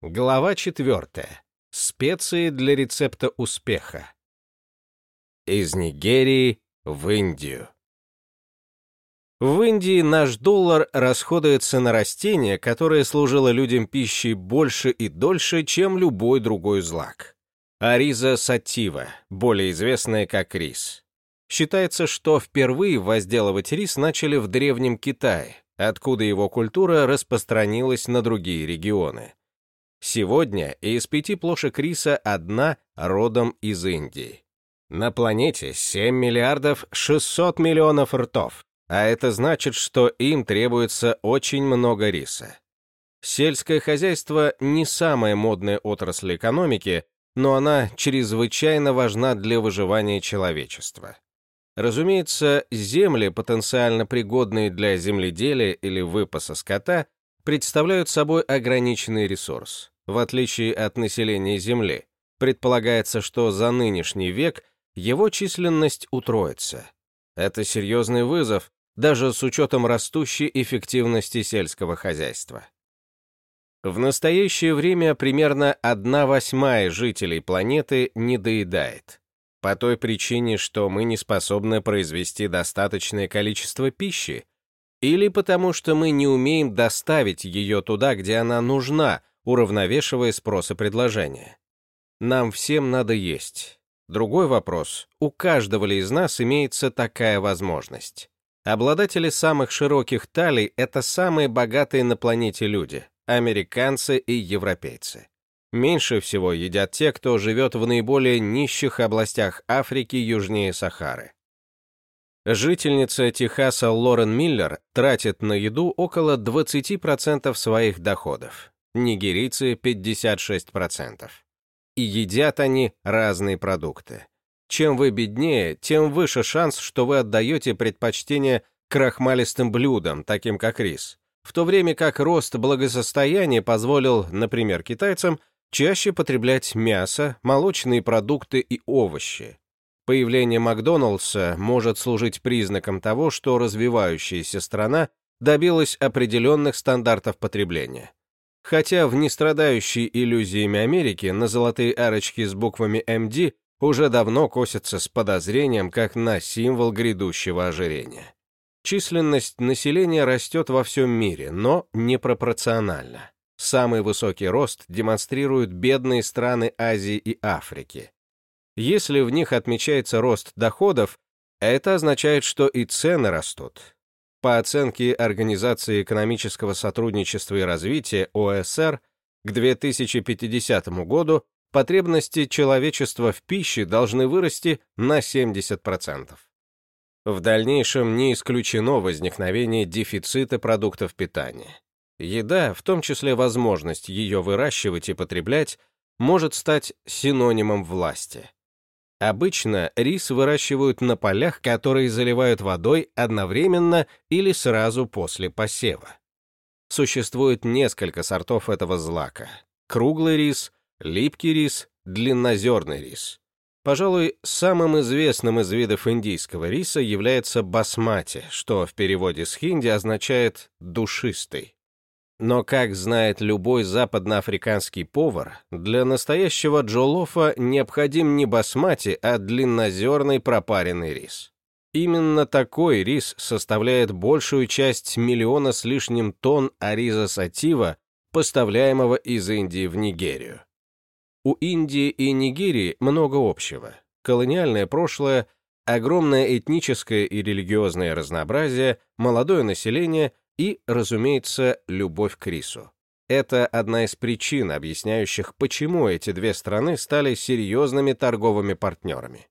Глава 4. Специи для рецепта успеха. Из Нигерии в Индию. В Индии наш доллар расходуется на растение, которое служило людям пищей больше и дольше, чем любой другой злак. Ариза сатива, более известная как рис. Считается, что впервые возделывать рис начали в Древнем Китае, откуда его культура распространилась на другие регионы. Сегодня из пяти плошек риса одна родом из Индии. На планете 7 миллиардов 600 миллионов ртов, а это значит, что им требуется очень много риса. Сельское хозяйство не самая модная отрасль экономики, но она чрезвычайно важна для выживания человечества. Разумеется, земли, потенциально пригодные для земледелия или выпаса скота, представляют собой ограниченный ресурс. В отличие от населения Земли, предполагается, что за нынешний век его численность утроится. Это серьезный вызов, даже с учетом растущей эффективности сельского хозяйства. В настоящее время примерно одна восьмая жителей планеты недоедает. По той причине, что мы не способны произвести достаточное количество пищи, или потому что мы не умеем доставить ее туда, где она нужна, уравновешивая спрос и предложение. Нам всем надо есть. Другой вопрос, у каждого ли из нас имеется такая возможность? Обладатели самых широких талий — это самые богатые на планете люди, американцы и европейцы. Меньше всего едят те, кто живет в наиболее нищих областях Африки южнее Сахары. Жительница Техаса Лорен Миллер тратит на еду около 20% своих доходов, нигерийцы 56%. И едят они разные продукты. Чем вы беднее, тем выше шанс, что вы отдаете предпочтение крахмалистым блюдам, таким как рис, в то время как рост благосостояния позволил, например, китайцам чаще потреблять мясо, молочные продукты и овощи. Появление Макдоналдса может служить признаком того, что развивающаяся страна добилась определенных стандартов потребления. Хотя в нестрадающей иллюзиями Америки на золотые арочки с буквами MD уже давно косятся с подозрением как на символ грядущего ожирения. Численность населения растет во всем мире, но непропорционально. Самый высокий рост демонстрируют бедные страны Азии и Африки. Если в них отмечается рост доходов, это означает, что и цены растут. По оценке Организации экономического сотрудничества и развития ОСР, к 2050 году потребности человечества в пище должны вырасти на 70%. В дальнейшем не исключено возникновение дефицита продуктов питания. Еда, в том числе возможность ее выращивать и потреблять, может стать синонимом власти. Обычно рис выращивают на полях, которые заливают водой одновременно или сразу после посева. Существует несколько сортов этого злака. Круглый рис, липкий рис, длиннозерный рис. Пожалуй, самым известным из видов индийского риса является басмати, что в переводе с хинди означает «душистый». Но, как знает любой западноафриканский повар, для настоящего джолофа необходим не басмати, а длиннозерный пропаренный рис. Именно такой рис составляет большую часть миллиона с лишним тонн ариза сатива, поставляемого из Индии в Нигерию. У Индии и Нигерии много общего. Колониальное прошлое, огромное этническое и религиозное разнообразие, молодое население и, разумеется, любовь к рису. Это одна из причин, объясняющих, почему эти две страны стали серьезными торговыми партнерами.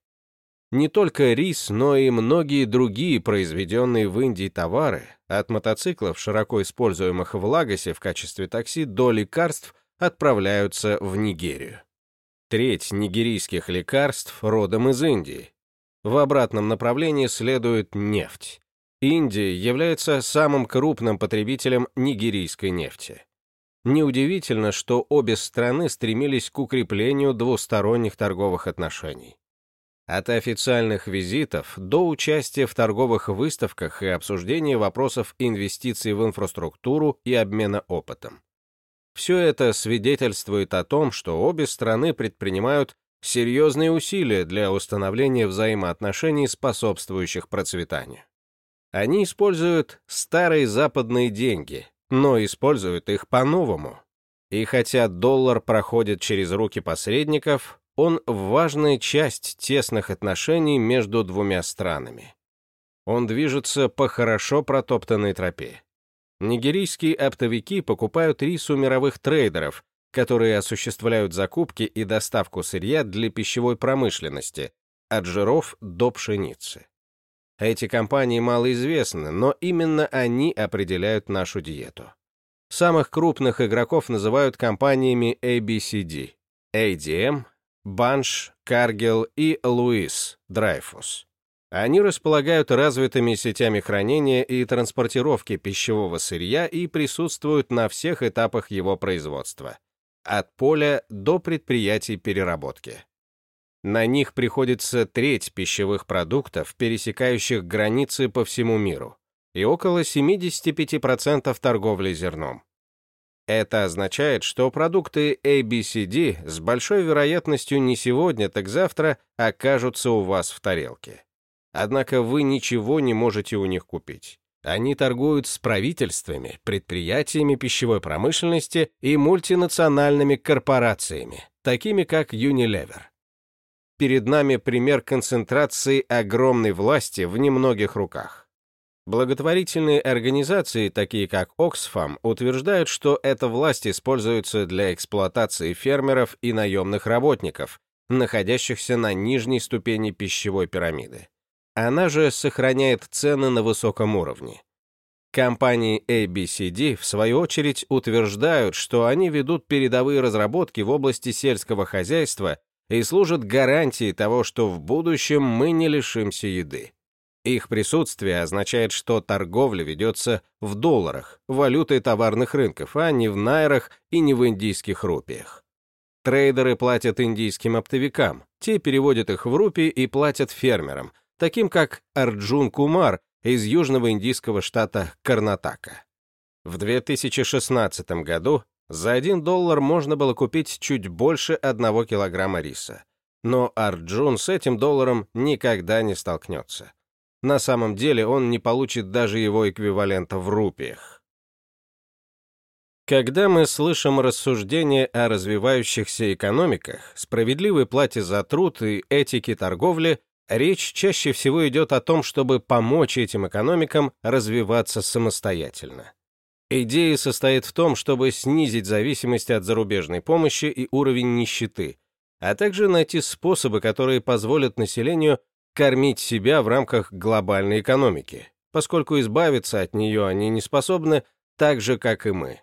Не только рис, но и многие другие произведенные в Индии товары, от мотоциклов, широко используемых в Лагосе в качестве такси, до лекарств, отправляются в Нигерию. Треть нигерийских лекарств родом из Индии. В обратном направлении следует нефть. Индия является самым крупным потребителем нигерийской нефти. Неудивительно, что обе страны стремились к укреплению двусторонних торговых отношений. От официальных визитов до участия в торговых выставках и обсуждения вопросов инвестиций в инфраструктуру и обмена опытом. Все это свидетельствует о том, что обе страны предпринимают серьезные усилия для установления взаимоотношений, способствующих процветанию. Они используют старые западные деньги, но используют их по-новому. И хотя доллар проходит через руки посредников, он важная часть тесных отношений между двумя странами. Он движется по хорошо протоптанной тропе. Нигерийские оптовики покупают рис у мировых трейдеров, которые осуществляют закупки и доставку сырья для пищевой промышленности, от жиров до пшеницы. Эти компании малоизвестны, но именно они определяют нашу диету. Самых крупных игроков называют компаниями ABCD, ADM, Банш, Каргел и Луис, Драйфус. Они располагают развитыми сетями хранения и транспортировки пищевого сырья и присутствуют на всех этапах его производства, от поля до предприятий переработки. На них приходится треть пищевых продуктов, пересекающих границы по всему миру, и около 75% торговли зерном. Это означает, что продукты ABCD с большой вероятностью не сегодня, так завтра окажутся у вас в тарелке. Однако вы ничего не можете у них купить. Они торгуют с правительствами, предприятиями пищевой промышленности и мультинациональными корпорациями, такими как Unilever перед нами пример концентрации огромной власти в немногих руках. Благотворительные организации, такие как Oxfam, утверждают, что эта власть используется для эксплуатации фермеров и наемных работников, находящихся на нижней ступени пищевой пирамиды. Она же сохраняет цены на высоком уровне. Компании ABCD, в свою очередь, утверждают, что они ведут передовые разработки в области сельского хозяйства и служат гарантией того, что в будущем мы не лишимся еды. Их присутствие означает, что торговля ведется в долларах, валютой товарных рынков, а не в найрах и не в индийских рупиях. Трейдеры платят индийским оптовикам, те переводят их в рупии и платят фермерам, таким как Арджун Кумар из южного индийского штата Карнатака. В 2016 году за 1 доллар можно было купить чуть больше 1 килограмма риса. Но Арджун с этим долларом никогда не столкнется. На самом деле он не получит даже его эквивалента в рупиях. Когда мы слышим рассуждения о развивающихся экономиках, справедливой плате за труд и этике торговли, речь чаще всего идет о том, чтобы помочь этим экономикам развиваться самостоятельно. Идея состоит в том, чтобы снизить зависимость от зарубежной помощи и уровень нищеты, а также найти способы, которые позволят населению кормить себя в рамках глобальной экономики, поскольку избавиться от нее они не способны так же, как и мы.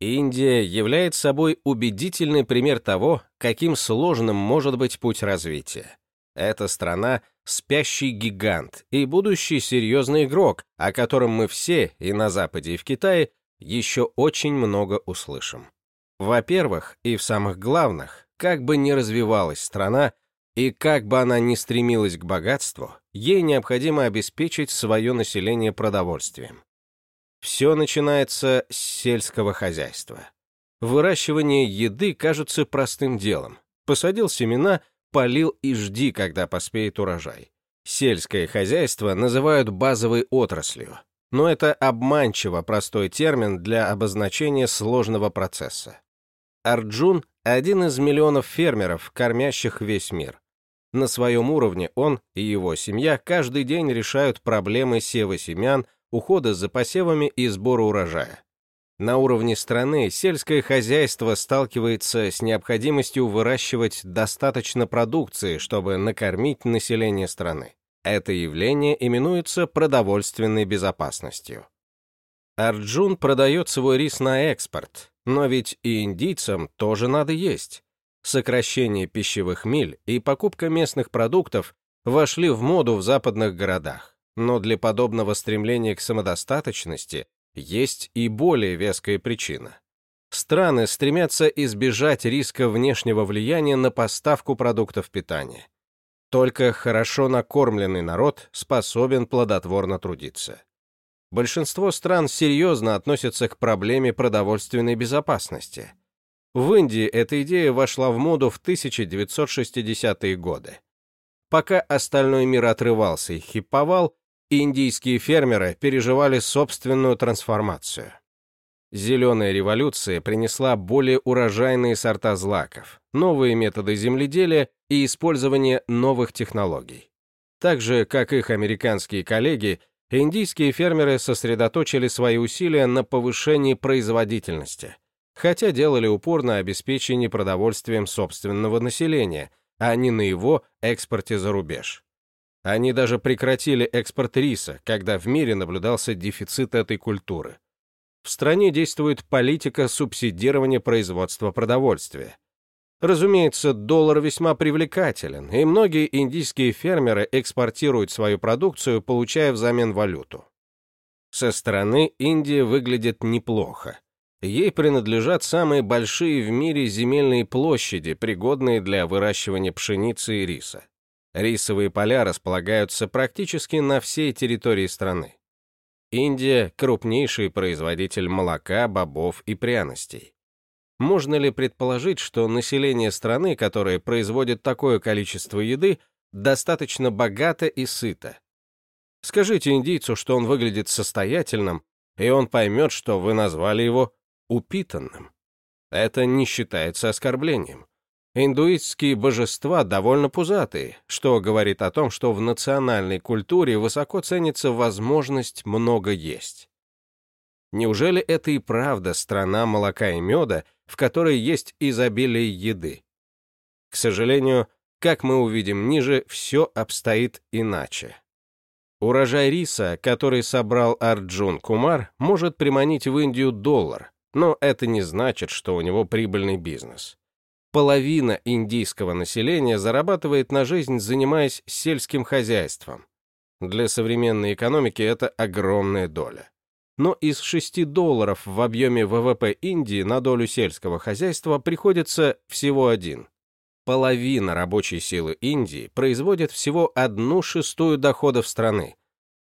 Индия является собой убедительный пример того, каким сложным может быть путь развития. Эта страна — спящий гигант и будущий серьезный игрок, о котором мы все, и на Западе, и в Китае, еще очень много услышим. Во-первых, и в самых главных, как бы ни развивалась страна, и как бы она ни стремилась к богатству, ей необходимо обеспечить свое население продовольствием. Все начинается с сельского хозяйства. Выращивание еды кажется простым делом. Посадил семена — полил и жди, когда поспеет урожай. Сельское хозяйство называют базовой отраслью, но это обманчиво простой термин для обозначения сложного процесса. Арджун – один из миллионов фермеров, кормящих весь мир. На своем уровне он и его семья каждый день решают проблемы сева семян, ухода за посевами и сбора урожая. На уровне страны сельское хозяйство сталкивается с необходимостью выращивать достаточно продукции, чтобы накормить население страны. Это явление именуется продовольственной безопасностью. Арджун продает свой рис на экспорт, но ведь и индийцам тоже надо есть. Сокращение пищевых миль и покупка местных продуктов вошли в моду в западных городах, но для подобного стремления к самодостаточности есть и более веская причина. Страны стремятся избежать риска внешнего влияния на поставку продуктов питания. Только хорошо накормленный народ способен плодотворно трудиться. большинство стран серьезно относятся к проблеме продовольственной безопасности. В Индии эта идея вошла в моду в 1960-е годы. Пока остальной мир отрывался и хиповал, индийские фермеры переживали собственную трансформацию. Зеленая революция принесла более урожайные сорта злаков, новые методы земледелия и использование новых технологий. Так же, как их американские коллеги, индийские фермеры сосредоточили свои усилия на повышении производительности, хотя делали упор на обеспечении продовольствием собственного населения, а не на его экспорте за рубеж. Они даже прекратили экспорт риса, когда в мире наблюдался дефицит этой культуры. В стране действует политика субсидирования производства продовольствия. Разумеется, доллар весьма привлекателен, и многие индийские фермеры экспортируют свою продукцию, получая взамен валюту. Со стороны Индия выглядит неплохо. Ей принадлежат самые большие в мире земельные площади, пригодные для выращивания пшеницы и риса. Рисовые поля располагаются практически на всей территории страны. Индия – крупнейший производитель молока, бобов и пряностей. Можно ли предположить, что население страны, которое производит такое количество еды, достаточно богато и сыто? Скажите индийцу, что он выглядит состоятельным, и он поймет, что вы назвали его упитанным. Это не считается оскорблением. Индуистские божества довольно пузатые, что говорит о том, что в национальной культуре высоко ценится возможность много есть. Неужели это и правда страна молока и меда, в которой есть изобилие еды? К сожалению, как мы увидим ниже, все обстоит иначе. Урожай риса, который собрал Арджун Кумар, может приманить в Индию доллар, но это не значит, что у него прибыльный бизнес. Половина индийского населения зарабатывает на жизнь, занимаясь сельским хозяйством. Для современной экономики это огромная доля но из 6 долларов в объеме ВВП Индии на долю сельского хозяйства приходится всего один. Половина рабочей силы Индии производит всего одну шестую доходов страны.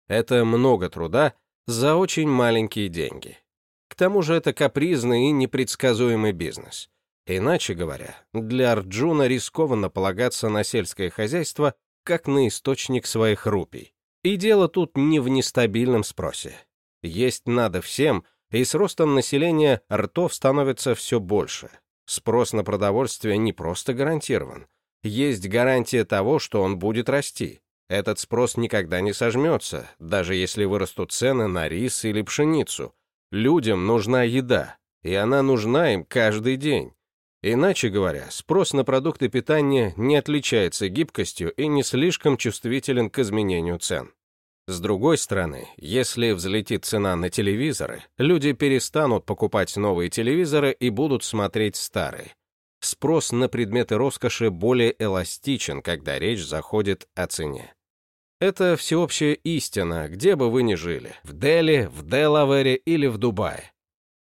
Это много труда за очень маленькие деньги. К тому же это капризный и непредсказуемый бизнес. Иначе говоря, для Арджуна рискованно полагаться на сельское хозяйство как на источник своих рупий. И дело тут не в нестабильном спросе. Есть надо всем, и с ростом населения ртов становится все больше. Спрос на продовольствие не просто гарантирован. Есть гарантия того, что он будет расти. Этот спрос никогда не сожмется, даже если вырастут цены на рис или пшеницу. Людям нужна еда, и она нужна им каждый день. Иначе говоря, спрос на продукты питания не отличается гибкостью и не слишком чувствителен к изменению цен. С другой стороны, если взлетит цена на телевизоры, люди перестанут покупать новые телевизоры и будут смотреть старые. Спрос на предметы роскоши более эластичен, когда речь заходит о цене. Это всеобщая истина, где бы вы ни жили, в Дели, в Делавере или в Дубае.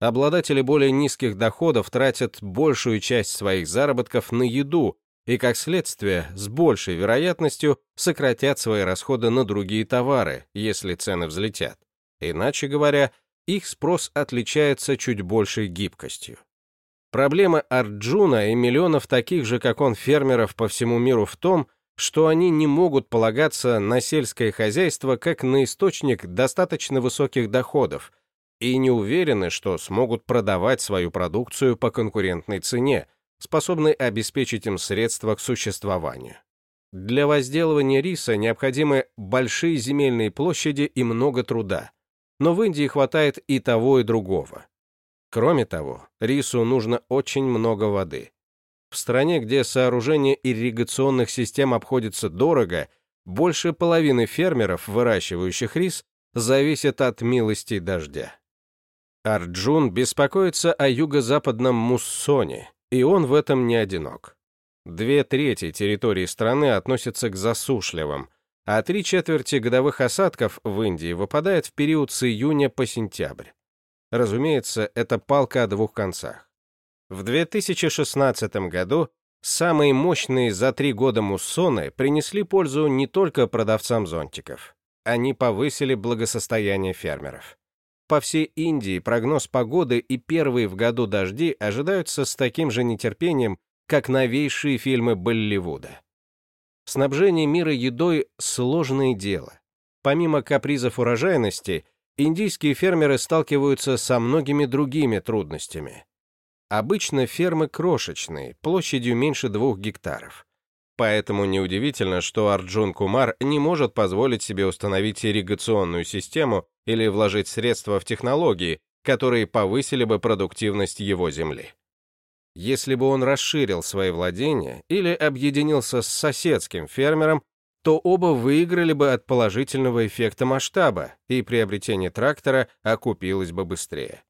Обладатели более низких доходов тратят большую часть своих заработков на еду, и, как следствие, с большей вероятностью сократят свои расходы на другие товары, если цены взлетят. Иначе говоря, их спрос отличается чуть большей гибкостью. Проблема Арджуна и миллионов таких же, как он, фермеров по всему миру в том, что они не могут полагаться на сельское хозяйство как на источник достаточно высоких доходов и не уверены, что смогут продавать свою продукцию по конкурентной цене, способный обеспечить им средства к существованию. Для возделывания риса необходимы большие земельные площади и много труда, но в Индии хватает и того, и другого. Кроме того, рису нужно очень много воды. В стране, где сооружение ирригационных систем обходится дорого, больше половины фермеров, выращивающих рис, зависят от милости дождя. Арджун беспокоится о юго-западном муссоне, и он в этом не одинок. Две трети территории страны относятся к засушливым, а три четверти годовых осадков в Индии выпадает в период с июня по сентябрь. Разумеется, это палка о двух концах. В 2016 году самые мощные за три года муссоны принесли пользу не только продавцам зонтиков. они повысили благосостояние фермеров. По всей Индии прогноз погоды и первые в году дожди ожидаются с таким же нетерпением, как новейшие фильмы Болливуда. Снабжение мира едой – сложное дело. Помимо капризов урожайности, индийские фермеры сталкиваются со многими другими трудностями. Обычно фермы крошечные, площадью меньше двух гектаров. Поэтому неудивительно, что Арджун Кумар не может позволить себе установить ирригационную систему или вложить средства в технологии, которые повысили бы продуктивность его земли. Если бы он расширил свои владения или объединился с соседским фермером, то оба выиграли бы от положительного эффекта масштаба, и приобретение трактора окупилось бы быстрее.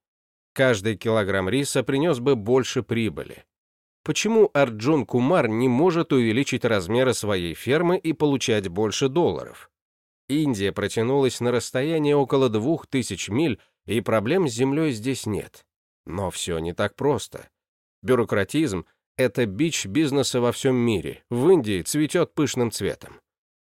Каждый килограмм риса принес бы больше прибыли. Почему Арджун Кумар не может увеличить размеры своей фермы и получать больше долларов? Индия протянулась на расстояние около двух тысяч миль, и проблем с землей здесь нет. Но все не так просто. Бюрократизм — это бич бизнеса во всем мире, в Индии цветет пышным цветом.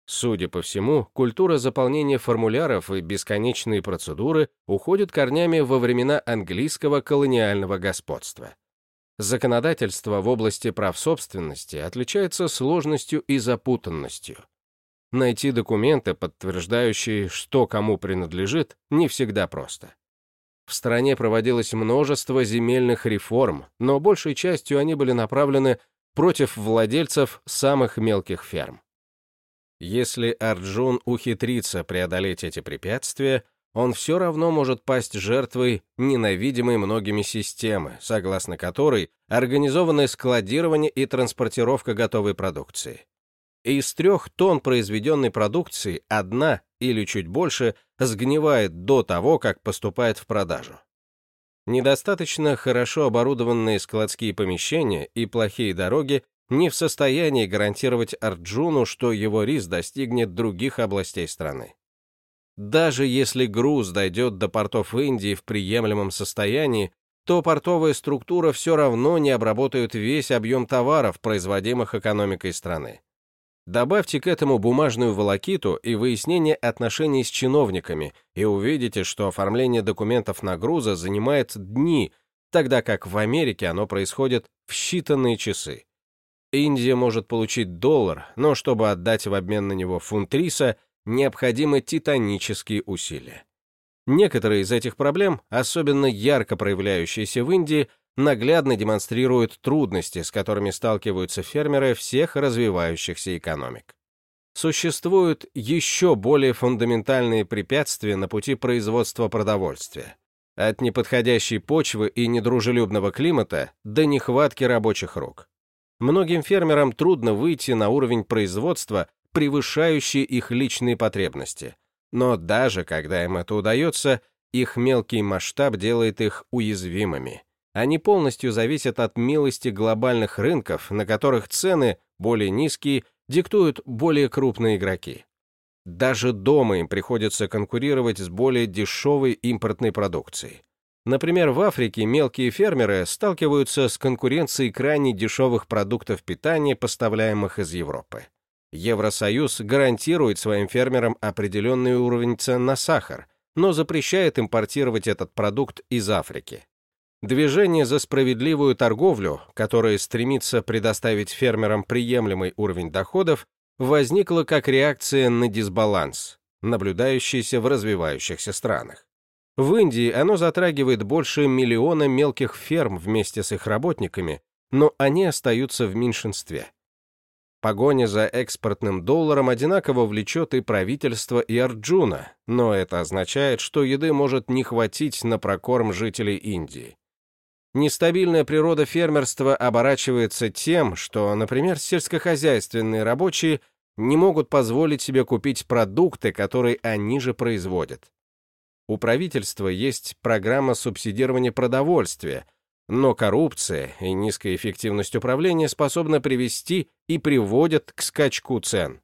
Судя по всему, культура заполнения формуляров и бесконечные процедуры уходят корнями во времена английского колониального господства. Законодательство в области прав собственности отличается сложностью и запутанностью. Найти документы, подтверждающие, что кому принадлежит, не всегда просто. В стране проводилось множество земельных реформ, но большей частью они были направлены против владельцев самых мелких ферм. Если Арджун ухитрится преодолеть эти препятствия, он все равно может пасть жертвой ненавидимой многими системы, согласно которой организованы складирование и транспортировка готовой продукции. Из трех тонн произведенной продукции одна или чуть больше сгнивает до того, как поступает в продажу. Недостаточно хорошо оборудованные складские помещения и плохие дороги не в состоянии гарантировать Арджуну, что его рис достигнет других областей страны. Даже если груз дойдет до портов Индии в приемлемом состоянии, то портовая структура все равно не обработает весь объем товаров, производимых экономикой страны. Добавьте к этому бумажную волокиту и выяснение отношений с чиновниками, и увидите, что оформление документов на груза занимает дни, тогда как в Америке оно происходит в считанные часы. Индия может получить доллар, но чтобы отдать в обмен на него фунт риса, необходимы титанические усилия. Некоторые из этих проблем, особенно ярко проявляющиеся в Индии, наглядно демонстрируют трудности, с которыми сталкиваются фермеры всех развивающихся экономик. Существуют еще более фундаментальные препятствия на пути производства продовольствия. От неподходящей почвы и недружелюбного климата до нехватки рабочих рук. Многим фермерам трудно выйти на уровень производства, превышающий их личные потребности. Но даже когда им это удается, их мелкий масштаб делает их уязвимыми. Они полностью зависят от милости глобальных рынков, на которых цены, более низкие, диктуют более крупные игроки. Даже дома им приходится конкурировать с более дешевой импортной продукцией. Например, в Африке мелкие фермеры сталкиваются с конкуренцией крайне дешевых продуктов питания, поставляемых из Европы. Евросоюз гарантирует своим фермерам определенный уровень цен на сахар, но запрещает импортировать этот продукт из Африки. Движение за справедливую торговлю, которое стремится предоставить фермерам приемлемый уровень доходов, возникло как реакция на дисбаланс, наблюдающийся в развивающихся странах. В Индии оно затрагивает больше миллиона мелких ферм вместе с их работниками, но они остаются в меньшинстве. Погоня за экспортным долларом одинаково влечет и правительство, и Арджуна, но это означает, что еды может не хватить на прокорм жителей Индии. Нестабильная природа фермерства оборачивается тем, что, например, сельскохозяйственные рабочие не могут позволить себе купить продукты, которые они же производят. У правительства есть программа субсидирования продовольствия, но коррупция и низкая эффективность управления способны привести и приводят к скачку цен.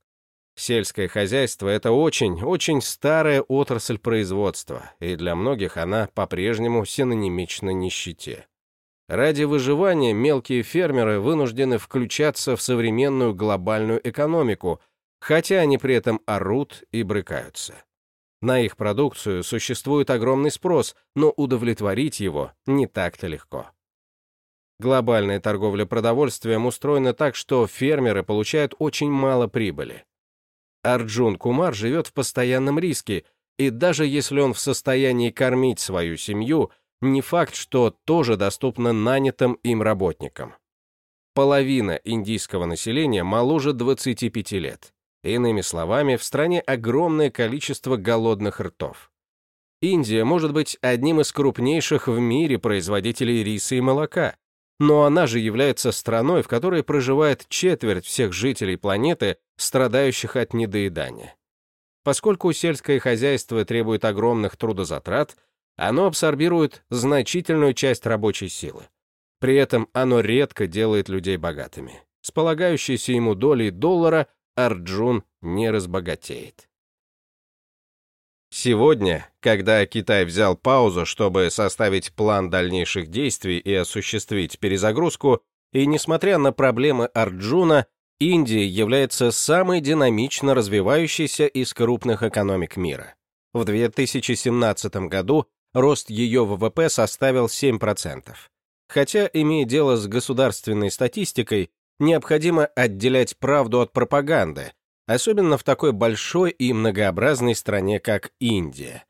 Сельское хозяйство – это очень-очень старая отрасль производства, и для многих она по-прежнему синонимична нищете. Ради выживания мелкие фермеры вынуждены включаться в современную глобальную экономику, хотя они при этом орут и брыкаются. На их продукцию существует огромный спрос, но удовлетворить его не так-то легко. Глобальная торговля продовольствием устроена так, что фермеры получают очень мало прибыли. Арджун Кумар живет в постоянном риске, и даже если он в состоянии кормить свою семью, не факт, что тоже доступно нанятым им работникам. Половина индийского населения моложе 25 лет. Иными словами, в стране огромное количество голодных ртов. Индия может быть одним из крупнейших в мире производителей риса и молока, но она же является страной, в которой проживает четверть всех жителей планеты, страдающих от недоедания. Поскольку сельское хозяйство требует огромных трудозатрат, оно абсорбирует значительную часть рабочей силы. При этом оно редко делает людей богатыми. С полагающейся ему долей доллара Арджун не разбогатеет. Сегодня, когда Китай взял паузу, чтобы составить план дальнейших действий и осуществить перезагрузку, и несмотря на проблемы Арджуна, Индия является самой динамично развивающейся из крупных экономик мира. В 2017 году рост ее ВВП составил 7%. Хотя, имея дело с государственной статистикой, необходимо отделять правду от пропаганды, особенно в такой большой и многообразной стране, как Индия.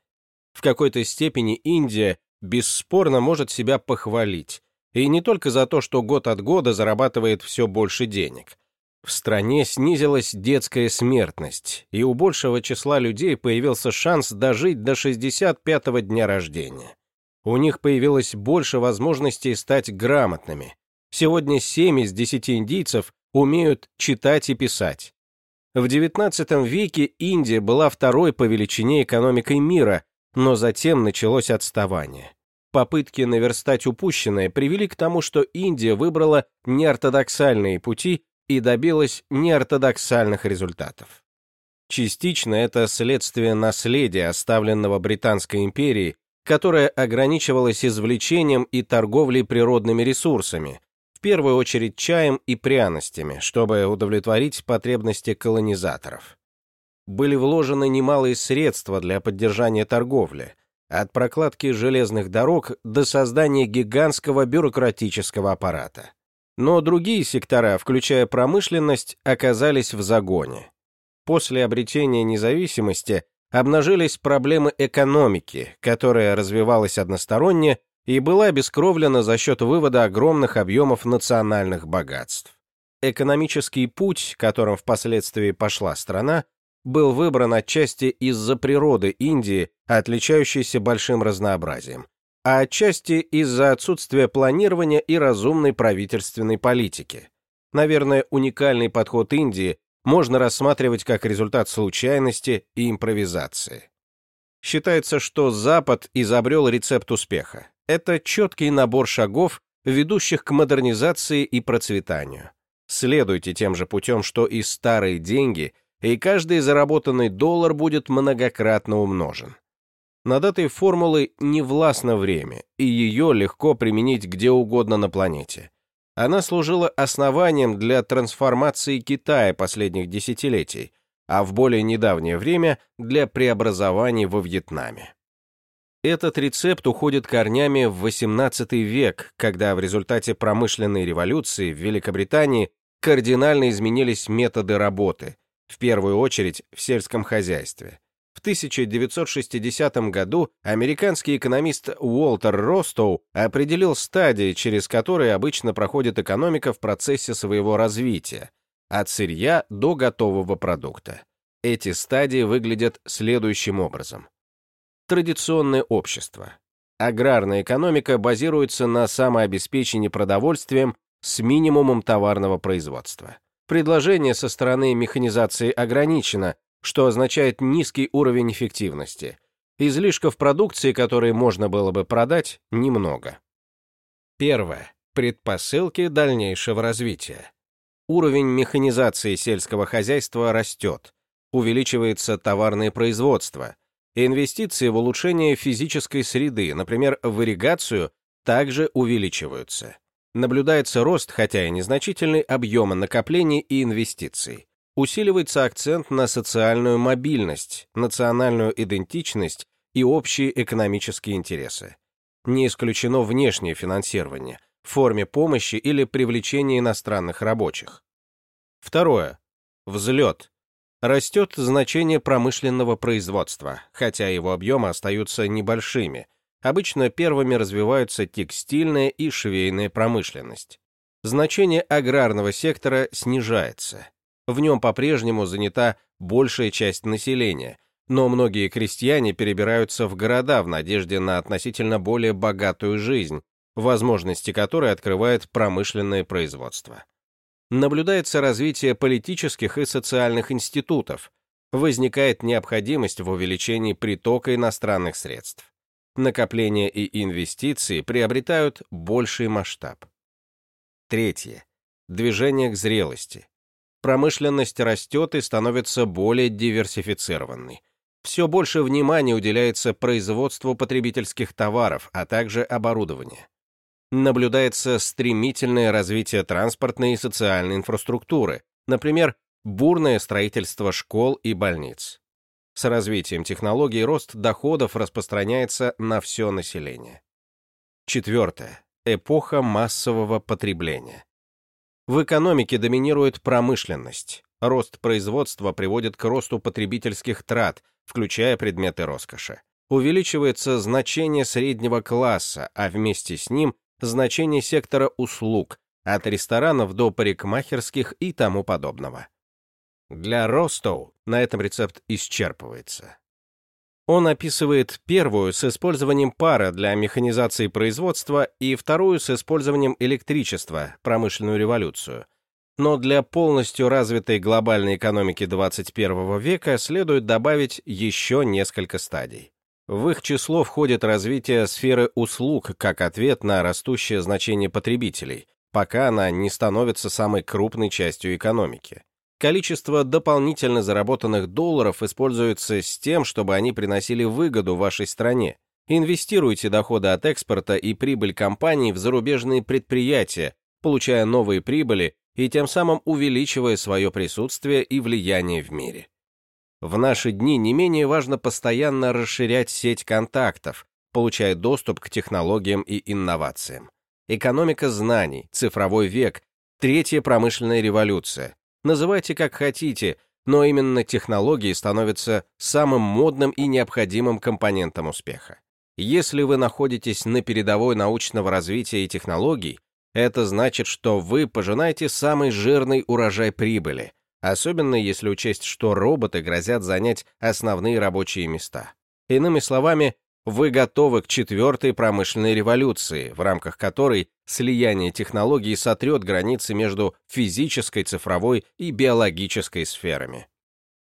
В какой-то степени Индия бесспорно может себя похвалить, и не только за то, что год от года зарабатывает все больше денег. В стране снизилась детская смертность, и у большего числа людей появился шанс дожить до 65-го дня рождения. У них появилось больше возможностей стать грамотными. Сегодня 7 из 10 индийцев умеют читать и писать. В XIX веке Индия была второй по величине экономикой мира, но затем началось отставание. Попытки наверстать упущенное привели к тому, что Индия выбрала неортодоксальные пути и добилась неортодоксальных результатов. Частично это следствие наследия, оставленного Британской империей, которая ограничивалась извлечением и торговлей природными ресурсами, первую очередь чаем и пряностями, чтобы удовлетворить потребности колонизаторов. Были вложены немалые средства для поддержания торговли, от прокладки железных дорог до создания гигантского бюрократического аппарата. Но другие сектора, включая промышленность, оказались в загоне. После обретения независимости обнажились проблемы экономики, которая развивалась односторонне и была обескровлена за счет вывода огромных объемов национальных богатств. Экономический путь, которым впоследствии пошла страна, был выбран отчасти из-за природы Индии, отличающейся большим разнообразием, а отчасти из-за отсутствия планирования и разумной правительственной политики. Наверное, уникальный подход Индии можно рассматривать как результат случайности и импровизации. Считается, что Запад изобрел рецепт успеха. Это четкий набор шагов, ведущих к модернизации и процветанию. Следуйте тем же путем, что и старые деньги, и каждый заработанный доллар будет многократно умножен. Над этой формулой не властно время, и ее легко применить где угодно на планете. Она служила основанием для трансформации Китая последних десятилетий, а в более недавнее время для преобразований во Вьетнаме. Этот рецепт уходит корнями в XVIII век, когда в результате промышленной революции в Великобритании кардинально изменились методы работы, в первую очередь в сельском хозяйстве. В 1960 году американский экономист Уолтер Ростоу определил стадии, через которые обычно проходит экономика в процессе своего развития, от сырья до готового продукта. Эти стадии выглядят следующим образом традиционное общество. Аграрная экономика базируется на самообеспечении продовольствием с минимумом товарного производства. Предложение со стороны механизации ограничено, что означает низкий уровень эффективности. Излишков продукции, которые можно было бы продать, немного. Первое. Предпосылки дальнейшего развития. Уровень механизации сельского хозяйства растет. Увеличивается товарное производство, Инвестиции в улучшение физической среды, например, в ирригацию, также увеличиваются. Наблюдается рост, хотя и незначительный, объема накоплений и инвестиций. усиливается акцент на социальную мобильность, национальную идентичность и общие экономические интересы. Не исключено внешнее финансирование в форме помощи или привлечения иностранных рабочих. Второе. Взлет. Растет значение промышленного производства, хотя его объемы остаются небольшими. Обычно первыми развиваются текстильная и швейная промышленность. Значение аграрного сектора снижается. В нем по-прежнему занята большая часть населения, но многие крестьяне перебираются в города в надежде на относительно более богатую жизнь, возможности которой открывает промышленное производство. Наблюдается развитие политических и социальных институтов, возникает необходимость в увеличении притока иностранных средств. Накопления и инвестиции приобретают больший масштаб. Третье. Движение к зрелости. Промышленность растет и становится более диверсифицированной. Все больше внимания уделяется производству потребительских товаров, а также оборудования. Наблюдается стремительное развитие транспортной и социальной инфраструктуры, например, бурное строительство школ и больниц. С развитием технологий рост доходов распространяется на все население. Четвертое. Эпоха массового потребления. В экономике доминирует промышленность. Рост производства приводит к росту потребительских трат, включая предметы роскоши. Увеличивается значение среднего класса, а вместе с ним значение сектора услуг, от ресторанов до парикмахерских и тому подобного. Для Ростоу на этом рецепт исчерпывается. Он описывает первую с использованием пара для механизации производства и вторую с использованием электричества, промышленную революцию. Но для полностью развитой глобальной экономики 21 века следует добавить еще несколько стадий. В их число входит развитие сферы услуг как ответ на растущее значение потребителей, пока она не становится самой крупной частью экономики количество дополнительно заработанных долларов используется с тем, чтобы они приносили выгоду вашей стране. Инвестируйте доходы от экспорта и прибыль компаний в зарубежные предприятия, получая новые прибыли и тем самым увеличивая свое присутствие и влияние в мире. В наши дни не менее важно постоянно расширять сеть контактов, получая доступ к технологиям и инновациям. Экономика знаний, цифровой век, третья промышленная революция, Называйте как хотите, но именно технологии становятся самым модным и необходимым компонентом успеха. Если вы находитесь на передовой научного развития и технологий, это значит, что вы пожинаете самый жирный урожай прибыли, особенно если учесть, что роботы грозят занять основные рабочие места. Иными словами, вы готовы к четвертой промышленной революции, в рамках которой слияние технологий сотрет границы между физической, цифровой и биологической сферами.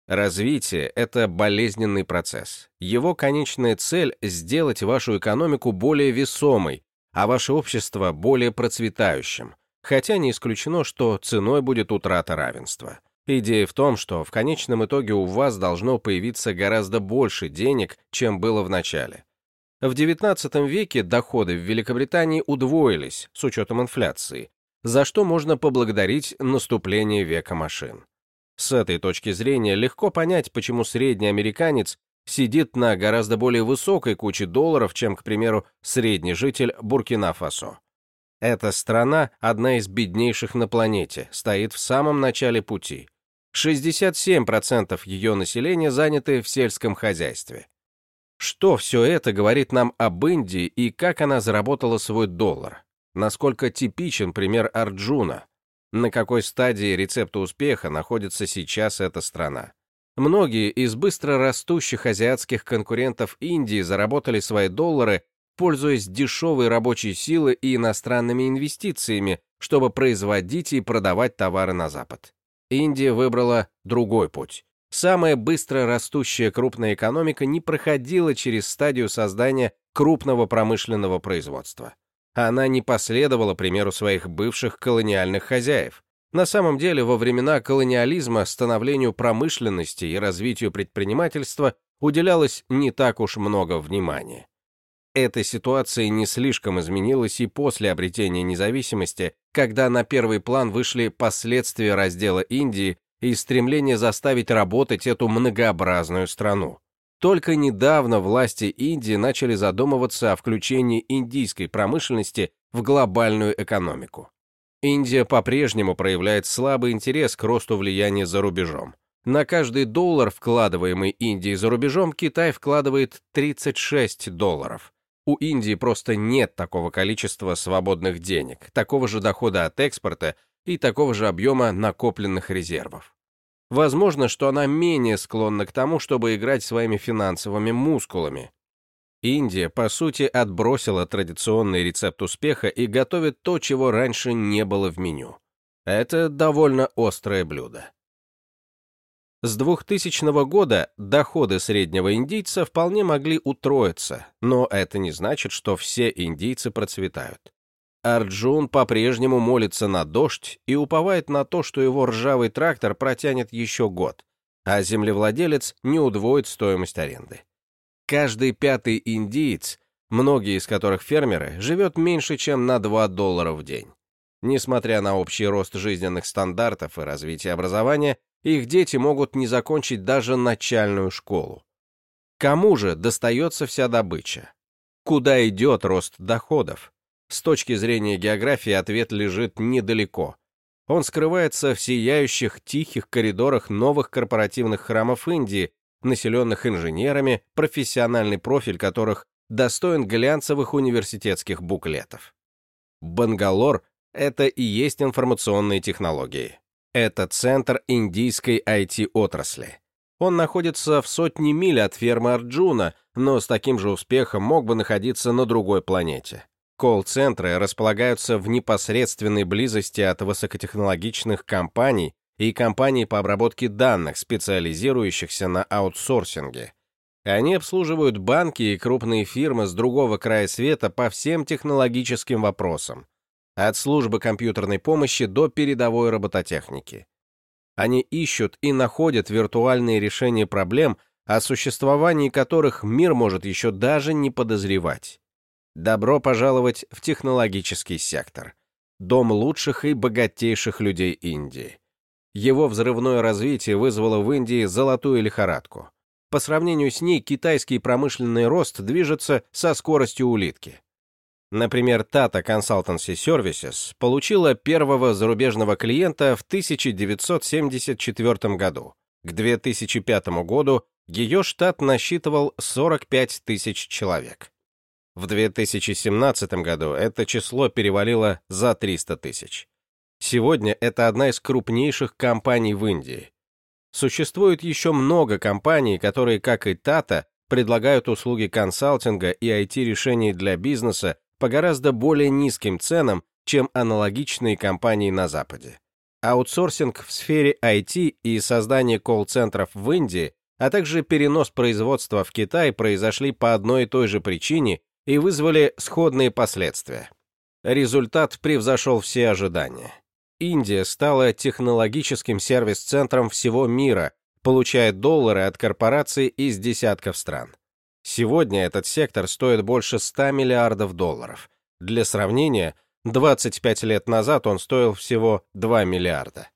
Развитие — это болезненный процесс. Его конечная цель — сделать вашу экономику более весомой, а ваше общество более процветающим, хотя не исключено, что ценой будет утрата равенства. Идея в том, что в конечном итоге у вас должно появиться гораздо больше денег, чем было в начале. В XIX веке доходы в Великобритании удвоились с учетом инфляции, за что можно поблагодарить наступление века машин. С этой точки зрения легко понять, почему средний американец сидит на гораздо более высокой куче долларов, чем, к примеру, средний житель Буркина-Фасо. Эта страна, одна из беднейших на планете, стоит в самом начале пути. 67% ее населения заняты в сельском хозяйстве. Что все это говорит нам об Индии и как она заработала свой доллар? Насколько типичен пример Арджуна? На какой стадии рецепта успеха находится сейчас эта страна? Многие из быстро растущих азиатских конкурентов Индии заработали свои доллары, пользуясь дешевой рабочей силой и иностранными инвестициями, чтобы производить и продавать товары на Запад. Индия выбрала другой путь. Самая быстро растущая крупная экономика не проходила через стадию создания крупного промышленного производства. Она не последовала примеру своих бывших колониальных хозяев. На самом деле, во времена колониализма становлению промышленности и развитию предпринимательства уделялось не так уж много внимания. Эта ситуация не слишком изменилась и после обретения независимости, когда на первый план вышли последствия раздела Индии и стремление заставить работать эту многообразную страну. Только недавно власти Индии начали задумываться о включении индийской промышленности в глобальную экономику. Индия по-прежнему проявляет слабый интерес к росту влияния за рубежом. На каждый доллар, вкладываемый Индией за рубежом, Китай вкладывает 36 долларов. У Индии просто нет такого количества свободных денег, такого же дохода от экспорта и такого же объема накопленных резервов. Возможно, что она менее склонна к тому, чтобы играть своими финансовыми мускулами. Индия, по сути, отбросила традиционный рецепт успеха и готовит то, чего раньше не было в меню. Это довольно острое блюдо. С 2000 года доходы среднего индийца вполне могли утроиться, но это не значит, что все индийцы процветают. Арджун по-прежнему молится на дождь и уповает на то, что его ржавый трактор протянет еще год, а землевладелец не удвоит стоимость аренды. Каждый пятый индиец, многие из которых фермеры, живет меньше, чем на 2 доллара в день. Несмотря на общий рост жизненных стандартов и развитие образования, их дети могут не закончить даже начальную школу. Кому же достается вся добыча? Куда идет рост доходов? С точки зрения географии ответ лежит недалеко. Он скрывается в сияющих тихих коридорах новых корпоративных храмов Индии, населенных инженерами, профессиональный профиль которых достоин глянцевых университетских буклетов. Бангалор — это и есть информационные технологии. Это центр индийской IT-отрасли. Он находится в сотне миль от фермы Арджуна, но с таким же успехом мог бы находиться на другой планете. Колл-центры располагаются в непосредственной близости от высокотехнологичных компаний и компаний по обработке данных, специализирующихся на аутсорсинге. Они обслуживают банки и крупные фирмы с другого края света по всем технологическим вопросам, от службы компьютерной помощи до передовой робототехники. Они ищут и находят виртуальные решения проблем, о существовании которых мир может еще даже не подозревать. Добро пожаловать в технологический сектор. Дом лучших и богатейших людей Индии. Его взрывное развитие вызвало в Индии золотую лихорадку. По сравнению с ней китайский промышленный рост движется со скоростью улитки. Например, Tata Consultancy Services получила первого зарубежного клиента в 1974 году. К 2005 году ее штат насчитывал 45 тысяч человек. В 2017 году это число перевалило за 300 тысяч. Сегодня это одна из крупнейших компаний в Индии. Существует еще много компаний, которые, как и Tata, предлагают услуги консалтинга и IT-решений для бизнеса по гораздо более низким ценам, чем аналогичные компании на Западе. Аутсорсинг в сфере IT и создание колл-центров в Индии, а также перенос производства в Китай произошли по одной и той же причине и вызвали сходные последствия. Результат превзошел все ожидания. Индия стала технологическим сервис-центром всего мира, получая доллары от корпораций из десятков стран. Сегодня этот сектор стоит больше 100 миллиардов долларов. Для сравнения, 25 лет назад он стоил всего 2 миллиарда.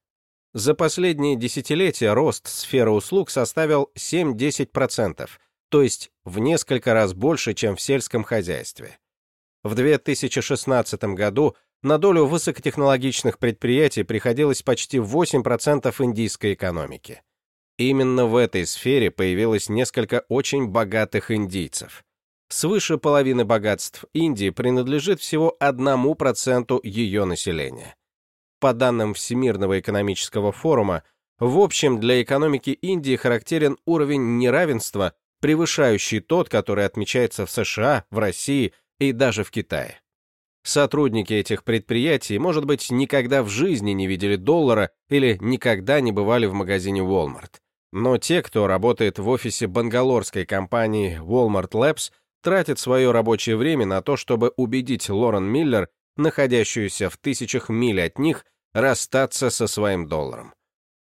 За последние десятилетия рост сферы услуг составил 7-10%, то есть в несколько раз больше, чем в сельском хозяйстве. В 2016 году на долю высокотехнологичных предприятий приходилось почти 8% индийской экономики. Именно в этой сфере появилось несколько очень богатых индийцев. Свыше половины богатств Индии принадлежит всего 1% ее населения. По данным Всемирного экономического форума, в общем для экономики Индии характерен уровень неравенства, превышающий тот, который отмечается в США, в России и даже в Китае. Сотрудники этих предприятий, может быть, никогда в жизни не видели доллара или никогда не бывали в магазине Walmart. Но те, кто работает в офисе бангалорской компании Walmart Labs, тратят свое рабочее время на то, чтобы убедить Лорен Миллер, находящуюся в тысячах миль от них, расстаться со своим долларом.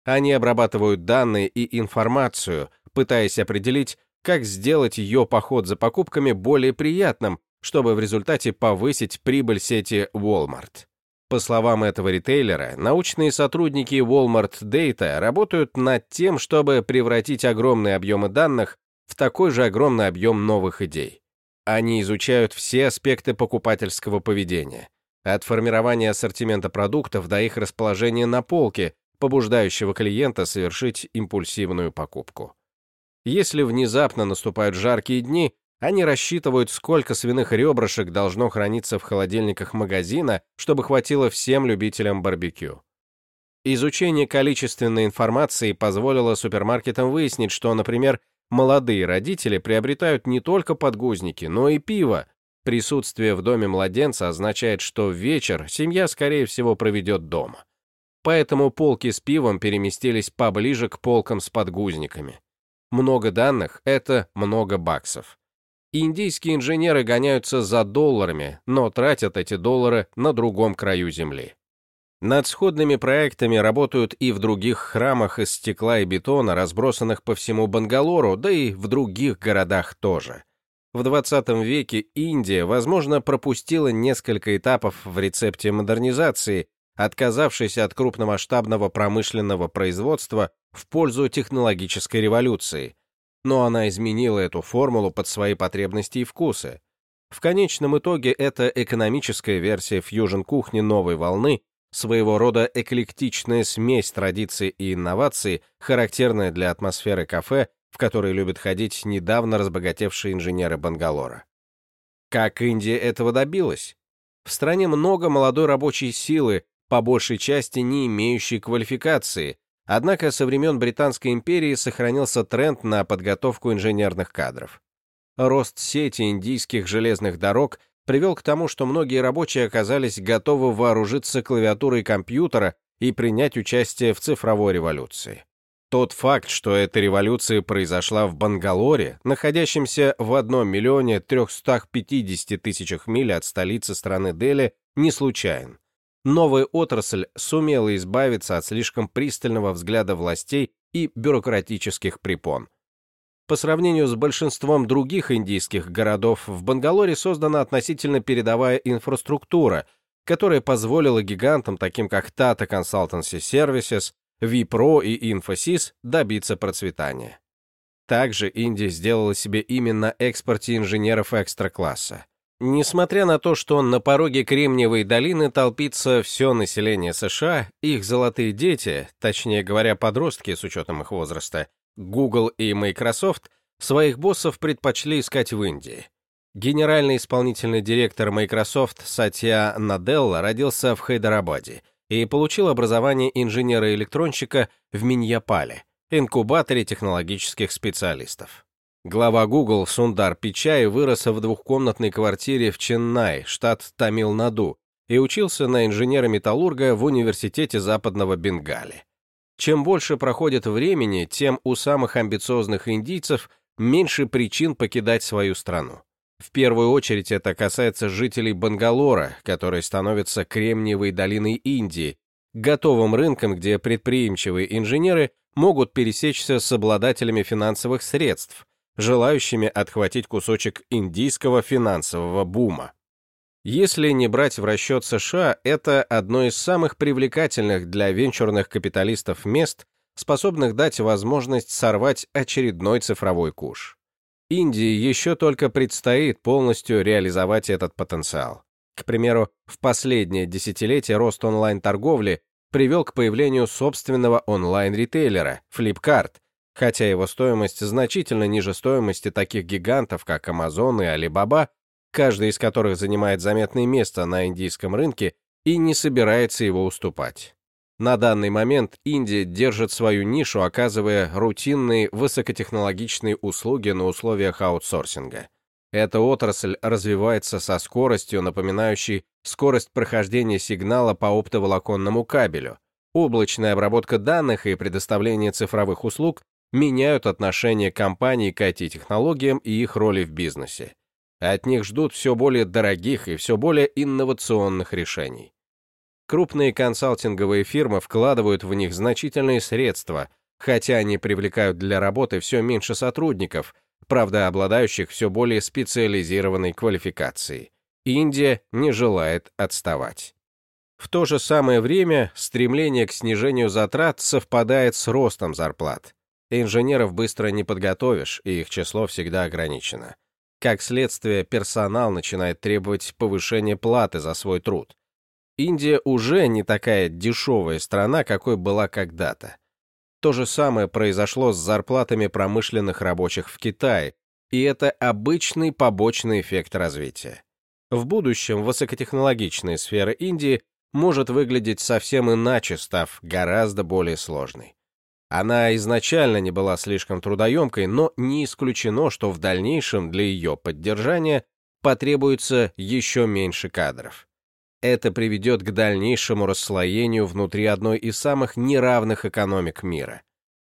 Они обрабатывают данные и информацию, пытаясь определить, как сделать ее поход за покупками более приятным, чтобы в результате повысить прибыль сети Walmart. По словам этого ритейлера, научные сотрудники Walmart Data работают над тем, чтобы превратить огромные объемы данных в такой же огромный объем новых идей. Они изучают все аспекты покупательского поведения, от формирования ассортимента продуктов до их расположения на полке, побуждающего клиента совершить импульсивную покупку. Если внезапно наступают жаркие дни, они рассчитывают, сколько свиных ребрышек должно храниться в холодильниках магазина, чтобы хватило всем любителям барбекю. Изучение количественной информации позволило супермаркетам выяснить, что, например, молодые родители приобретают не только подгузники, но и пиво. Присутствие в доме младенца означает, что вечер семья, скорее всего, проведет дома. Поэтому полки с пивом переместились поближе к полкам с подгузниками. Много данных — это много баксов. Индийские инженеры гоняются за долларами, но тратят эти доллары на другом краю земли. Над сходными проектами работают и в других храмах из стекла и бетона, разбросанных по всему Бангалору, да и в других городах тоже. В 20 веке Индия, возможно, пропустила несколько этапов в рецепте модернизации, отказавшись от крупномасштабного промышленного производства в пользу технологической революции, но она изменила эту формулу под свои потребности и вкусы. В конечном итоге это экономическая версия фьюжн-кухни новой волны, своего рода эклектичная смесь традиций и инноваций, характерная для атмосферы кафе, в которой любят ходить недавно разбогатевшие инженеры Бангалора. Как Индия этого добилась? В стране много молодой рабочей силы, по большей части не имеющей квалификации, Однако со времен Британской империи сохранился тренд на подготовку инженерных кадров. Рост сети индийских железных дорог привел к тому, что многие рабочие оказались готовы вооружиться клавиатурой компьютера и принять участие в цифровой революции. Тот факт, что эта революция произошла в Бангалоре, находящемся в 1 миллионе 350 тысячах миль от столицы страны Дели, не случайен новая отрасль сумела избавиться от слишком пристального взгляда властей и бюрократических препон. По сравнению с большинством других индийских городов, в Бангалоре создана относительно передовая инфраструктура, которая позволила гигантам, таким как Tata Consultancy Services, Wipro и Infosys, добиться процветания. Также Индия сделала себе имя на экспорте инженеров экстра-класса. Несмотря на то, что на пороге Кремниевой долины толпится все население США, их золотые дети, точнее говоря, подростки с учетом их возраста, Google и Microsoft, своих боссов предпочли искать в Индии. Генеральный исполнительный директор Microsoft Сатья Наделла родился в Хайдарабаде и получил образование инженера-электронщика в Миньяпале, инкубаторе технологических специалистов. Глава Google Сундар Пичай вырос в двухкомнатной квартире в Ченнай, штат Тамил-Наду, и учился на инженера-металлурга в Университете Западного Бенгали. Чем больше проходит времени, тем у самых амбициозных индийцев меньше причин покидать свою страну. В первую очередь это касается жителей Бангалора, которые становятся Кремниевой долиной Индии, готовым рынком, где предприимчивые инженеры могут пересечься с обладателями финансовых средств, желающими отхватить кусочек индийского финансового бума. Если не брать в расчет США, это одно из самых привлекательных для венчурных капиталистов мест, способных дать возможность сорвать очередной цифровой куш. Индии еще только предстоит полностью реализовать этот потенциал. К примеру, в последнее десятилетие рост онлайн-торговли привел к появлению собственного онлайн-ритейлера Flipkart, хотя его стоимость значительно ниже стоимости таких гигантов, как Amazon и Alibaba, каждый из которых занимает заметное место на индийском рынке и не собирается его уступать. На данный момент Индия держит свою нишу, оказывая рутинные высокотехнологичные услуги на условиях аутсорсинга. Эта отрасль развивается со скоростью, напоминающей скорость прохождения сигнала по оптоволоконному кабелю. Облачная обработка данных и предоставление цифровых услуг меняют отношение компаний к IT-технологиям и их роли в бизнесе. От них ждут все более дорогих и все более инновационных решений. Крупные консалтинговые фирмы вкладывают в них значительные средства, хотя они привлекают для работы все меньше сотрудников, правда, обладающих все более специализированной квалификацией. Индия не желает отставать. В то же самое время стремление к снижению затрат совпадает с ростом зарплат. Инженеров быстро не подготовишь, и их число всегда ограничено. Как следствие, персонал начинает требовать повышения платы за свой труд. Индия уже не такая дешевая страна, какой была когда-то. То же самое произошло с зарплатами промышленных рабочих в Китае, и это обычный побочный эффект развития. В будущем высокотехнологичная сфера Индии может выглядеть совсем иначе, став гораздо более сложной. Она изначально не была слишком трудоемкой, но не исключено, что в дальнейшем для ее поддержания потребуется еще меньше кадров. Это приведет к дальнейшему расслоению внутри одной из самых неравных экономик мира.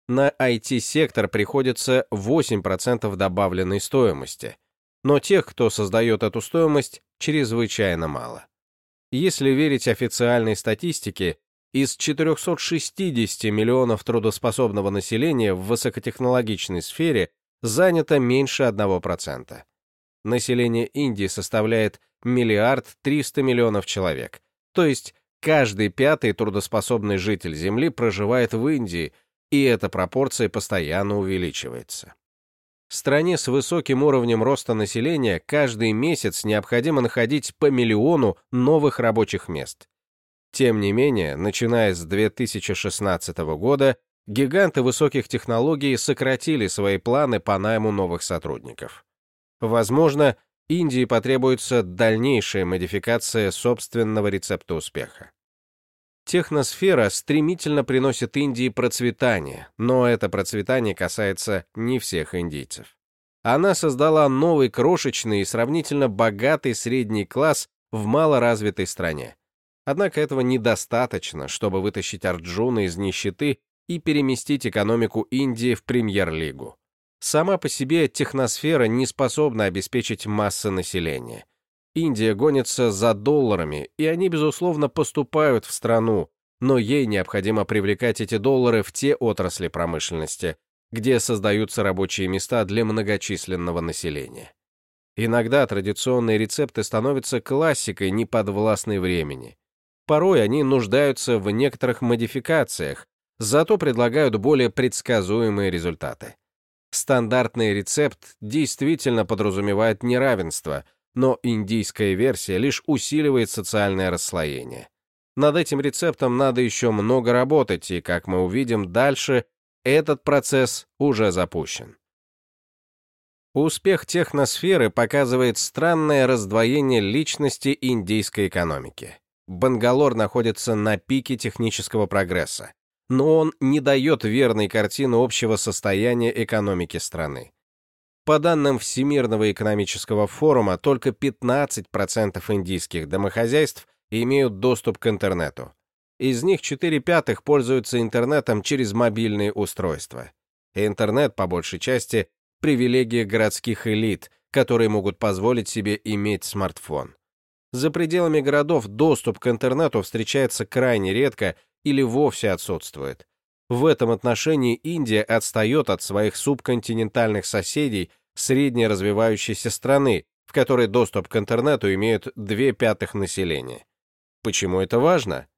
На IT-сектор приходится 8% добавленной стоимости, но тех, кто создает эту стоимость, чрезвычайно мало. Если верить официальной статистике, из 460 миллионов трудоспособного населения в высокотехнологичной сфере занято меньше 1%. Население Индии составляет миллиард 300 миллионов человек, то есть каждый пятый трудоспособный житель Земли проживает в Индии, и эта пропорция постоянно увеличивается. Стране с высоким уровнем роста населения каждый месяц необходимо находить по миллиону новых рабочих мест. Тем не менее, начиная с 2016 года, гиганты высоких технологий сократили свои планы по найму новых сотрудников. Возможно, Индии потребуется дальнейшая модификация собственного рецепта успеха. Техносфера стремительно приносит Индии процветание, но это процветание касается не всех индийцев. Она создала новый крошечный и сравнительно богатый средний класс в малоразвитой стране. Однако этого недостаточно, чтобы вытащить Арджуна из нищеты и переместить экономику Индии в премьер-лигу. Сама по себе техносфера не способна обеспечить массы населения. Индия гонится за долларами, и они, безусловно, поступают в страну, но ей необходимо привлекать эти доллары в те отрасли промышленности, где создаются рабочие места для многочисленного населения. Иногда традиционные рецепты становятся классикой, неподвластной времени. Порой они нуждаются в некоторых модификациях, зато предлагают более предсказуемые результаты. Стандартный рецепт действительно подразумевает неравенство – но индийская версия лишь усиливает социальное расслоение. Над этим рецептом надо еще много работать, и, как мы увидим дальше, этот процесс уже запущен. Успех техносферы показывает странное раздвоение личности индийской экономики. Бангалор находится на пике технического прогресса, но он не дает верной картины общего состояния экономики страны. По данным Всемирного экономического форума, только 15% индийских домохозяйств имеют доступ к интернету. Из них 4 пятых пользуются интернетом через мобильные устройства. Интернет, по большей части, привилегия городских элит, которые могут позволить себе иметь смартфон. За пределами городов доступ к интернету встречается крайне редко или вовсе отсутствует. В этом отношении Индия отстает от своих субконтинентальных соседей средней развивающейся страны, в которой доступ к интернету имеют две пятых населения. Почему это важно?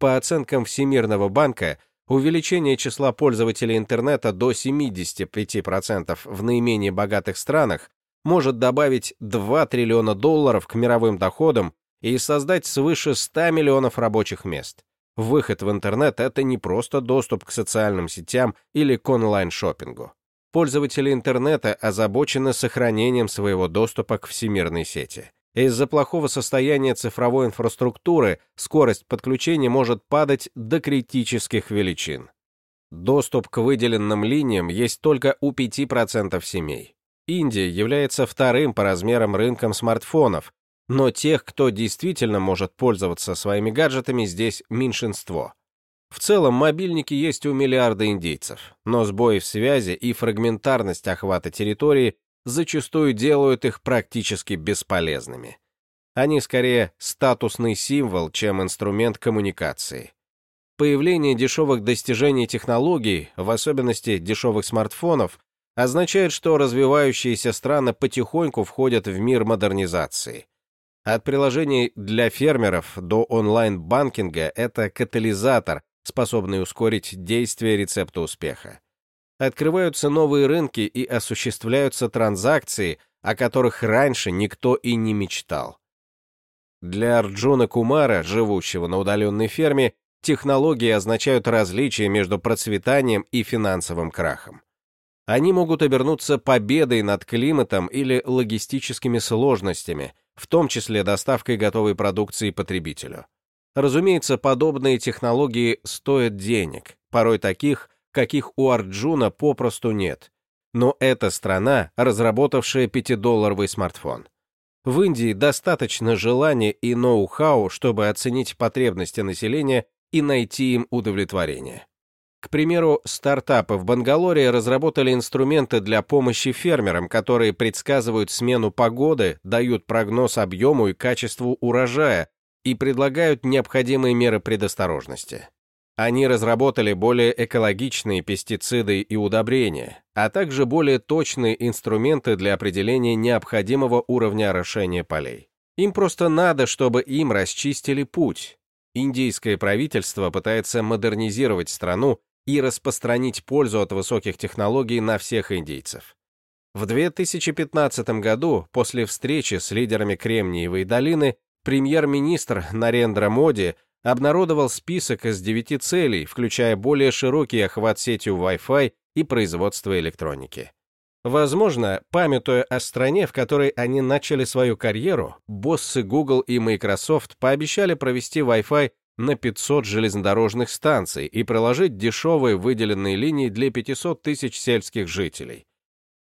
По оценкам Всемирного банка, увеличение числа пользователей интернета до 75% в наименее богатых странах может добавить 2 триллиона долларов к мировым доходам и создать свыше 100 миллионов рабочих мест. Выход в интернет — это не просто доступ к социальным сетям или к онлайн-шопингу. Пользователи интернета озабочены сохранением своего доступа к всемирной сети. Из-за плохого состояния цифровой инфраструктуры скорость подключения может падать до критических величин. Доступ к выделенным линиям есть только у 5% семей. Индия является вторым по размерам рынком смартфонов, но тех, кто действительно может пользоваться своими гаджетами, здесь меньшинство. В целом, мобильники есть у миллиарда индейцев, но сбои в связи и фрагментарность охвата территории зачастую делают их практически бесполезными. Они скорее статусный символ, чем инструмент коммуникации. Появление дешевых достижений технологий, в особенности дешевых смартфонов, означает, что развивающиеся страны потихоньку входят в мир модернизации. От приложений для фермеров до онлайн-банкинга это катализатор, способный ускорить действие рецепта успеха. Открываются новые рынки и осуществляются транзакции, о которых раньше никто и не мечтал. Для Арджуна Кумара, живущего на удаленной ферме, технологии означают различие между процветанием и финансовым крахом. Они могут обернуться победой над климатом или логистическими сложностями, в том числе доставкой готовой продукции потребителю. Разумеется, подобные технологии стоят денег, порой таких, каких у Арджуна попросту нет. Но это страна, разработавшая 5-долларовый смартфон. В Индии достаточно желания и ноу-хау, чтобы оценить потребности населения и найти им удовлетворение. К примеру, стартапы в Бангалоре разработали инструменты для помощи фермерам, которые предсказывают смену погоды, дают прогноз объему и качеству урожая и предлагают необходимые меры предосторожности. Они разработали более экологичные пестициды и удобрения, а также более точные инструменты для определения необходимого уровня орошения полей. Им просто надо, чтобы им расчистили путь. Индийское правительство пытается модернизировать страну и распространить пользу от высоких технологий на всех индейцев. В 2015 году, после встречи с лидерами Кремниевой долины, премьер-министр Нарендра Моди обнародовал список из девяти целей, включая более широкий охват сетью Wi-Fi и производство электроники. Возможно, памятуя о стране, в которой они начали свою карьеру, боссы Google и Microsoft пообещали провести Wi-Fi на 500 железнодорожных станций и проложить дешевые выделенные линии для 500 тысяч сельских жителей.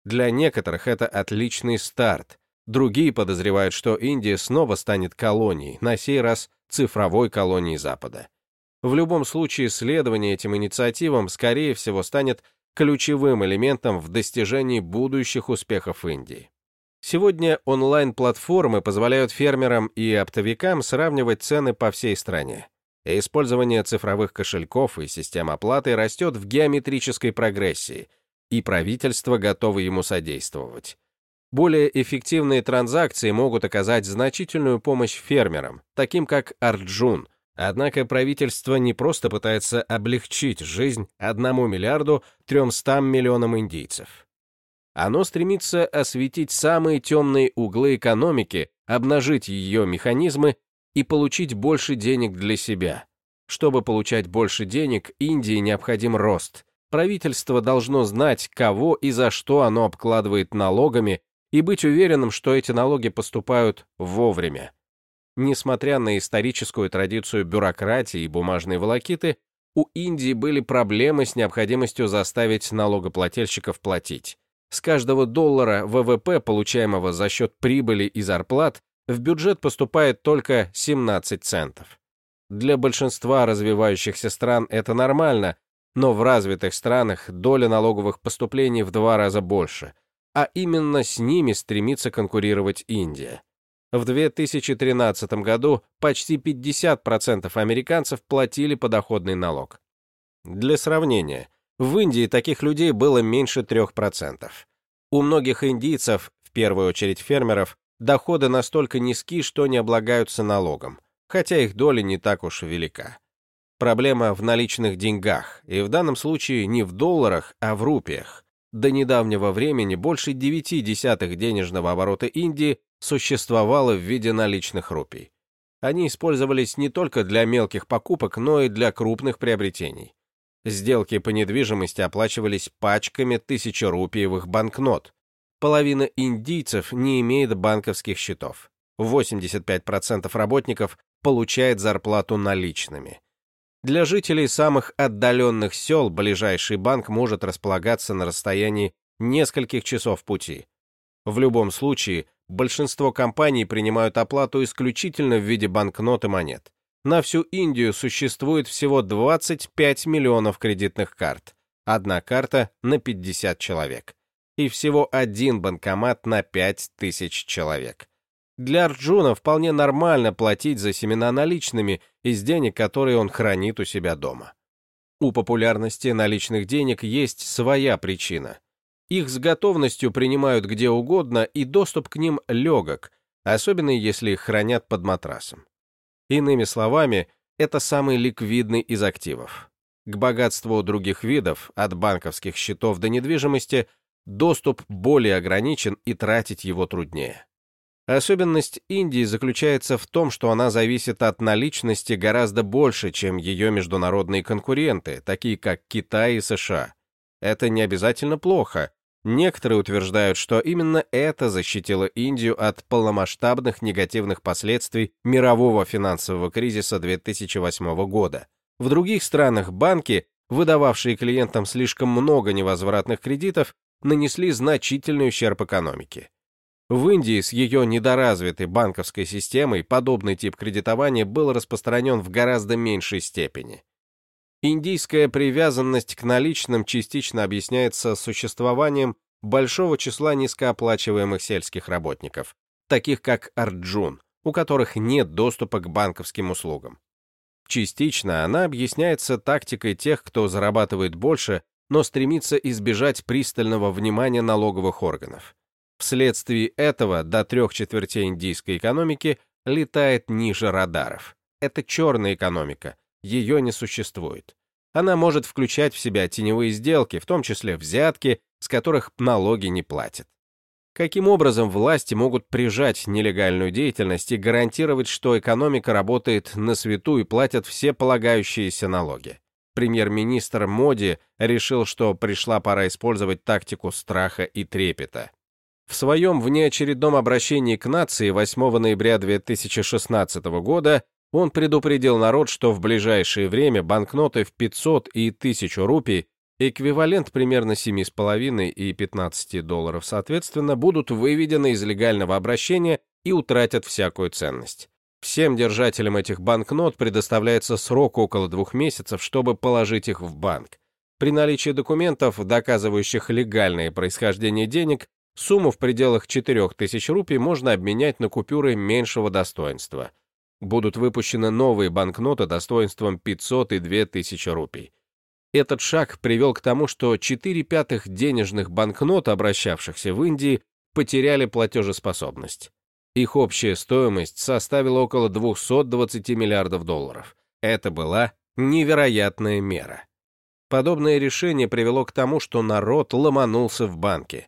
Для некоторых это отличный старт. Другие подозревают, что Индия снова станет колонией, на сей раз цифровой колонией Запада. В любом случае, следование этим инициативам, скорее всего, станет ключевым элементом в достижении будущих успехов Индии. Сегодня онлайн-платформы позволяют фермерам и оптовикам сравнивать цены по всей стране. Использование цифровых кошельков и систем оплаты растет в геометрической прогрессии, и правительство готово ему содействовать. Более эффективные транзакции могут оказать значительную помощь фермерам, таким как Арджун, однако правительство не просто пытается облегчить жизнь 1 миллиарду 300 миллионам индийцев. Оно стремится осветить самые темные углы экономики, обнажить ее механизмы и получить больше денег для себя. Чтобы получать больше денег, Индии необходим рост. Правительство должно знать, кого и за что оно обкладывает налогами, и быть уверенным, что эти налоги поступают вовремя. Несмотря на историческую традицию бюрократии и бумажной волокиты, у Индии были проблемы с необходимостью заставить налогоплательщиков платить. С каждого доллара ВВП, получаемого за счет прибыли и зарплат, в бюджет поступает только 17 центов. Для большинства развивающихся стран это нормально, но в развитых странах доля налоговых поступлений в два раза больше, а именно с ними стремится конкурировать Индия. В 2013 году почти 50% американцев платили подоходный налог. Для сравнения, в Индии таких людей было меньше 3%. У многих индийцев, в первую очередь фермеров, доходы настолько низки, что не облагаются налогом, хотя их доля не так уж велика. Проблема в наличных деньгах, и в данном случае не в долларах, а в рупиях. До недавнего времени больше 9 десятых денежного оборота Индии существовало в виде наличных рупий. Они использовались не только для мелких покупок, но и для крупных приобретений. Сделки по недвижимости оплачивались пачками тысячерупиевых банкнот, половина индийцев не имеет банковских счетов. 85% работников получает зарплату наличными. Для жителей самых отдаленных сел ближайший банк может располагаться на расстоянии нескольких часов пути. В любом случае, большинство компаний принимают оплату исключительно в виде банкнот и монет. На всю Индию существует всего 25 миллионов кредитных карт. Одна карта на 50 человек и всего один банкомат на 5000 человек. Для Арджуна вполне нормально платить за семена наличными из денег, которые он хранит у себя дома. У популярности наличных денег есть своя причина. Их с готовностью принимают где угодно, и доступ к ним легок. особенно если их хранят под матрасом. Иными словами, это самый ликвидный из активов. К богатству других видов, от банковских счетов до недвижимости, доступ более ограничен и тратить его труднее. Особенность Индии заключается в том, что она зависит от наличности гораздо больше, чем ее международные конкуренты, такие как Китай и США. Это не обязательно плохо. Некоторые утверждают, что именно это защитило Индию от полномасштабных негативных последствий мирового финансового кризиса 2008 года. В других странах банки, выдававшие клиентам слишком много невозвратных кредитов, нанесли значительный ущерб экономике. В Индии с ее недоразвитой банковской системой подобный тип кредитования был распространен в гораздо меньшей степени. Индийская привязанность к наличным частично объясняется существованием большого числа низкооплачиваемых сельских работников, таких как Арджун, у которых нет доступа к банковским услугам. Частично она объясняется тактикой тех, кто зарабатывает больше, но стремится избежать пристального внимания налоговых органов. Вследствие этого до трех четвертей индийской экономики летает ниже радаров. Это черная экономика, ее не существует. Она может включать в себя теневые сделки, в том числе взятки, с которых налоги не платят. Каким образом власти могут прижать нелегальную деятельность и гарантировать, что экономика работает на свету и платят все полагающиеся ноги? Премьер-министр Моди решил, что пришла пора использовать тактику страха и трепета. В своем внеочередном обращении к нации 8 ноября 2016 года он предупредил народ, что в ближайшее время банкноты в 500 и 1000 рупий, эквивалент примерно 7,5 и 15 долларов соответственно, будут выведены из легального обращения и утратят всякую ценность. Всем держателям этих банкнот предоставляется срок около двух месяцев, чтобы положить их в банк. При наличии документов, доказывающих легальное происхождение денег, Сумму в пределах 4000 рупий можно обменять на купюры меньшего достоинства. Будут выпущены новые банкноты достоинством 500 и 2000 рупий. Этот шаг привел к тому, что 4 пятых денежных банкнот, обращавшихся в Индии, потеряли платежеспособность. Их общая стоимость составила около 220 миллиардов долларов. Это была невероятная мера. Подобное решение привело к тому, что народ ломанулся в банки.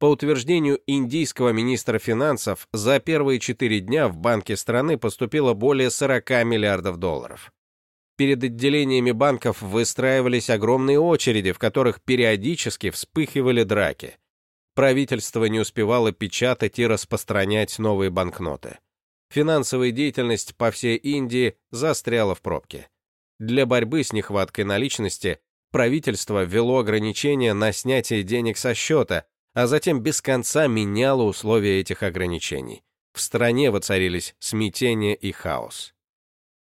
По утверждению индийского министра финансов, за первые четыре дня в банке страны поступило более 40 миллиардов долларов. Перед отделениями банков выстраивались огромные очереди, в которых периодически вспыхивали драки. Правительство не успевало печатать и распространять новые банкноты. Финансовая деятельность по всей Индии застряла в пробке. Для борьбы с нехваткой наличности правительство ввело ограничения на снятие денег со счета, а затем без конца меняла условия этих ограничений. В стране воцарились смятение и хаос.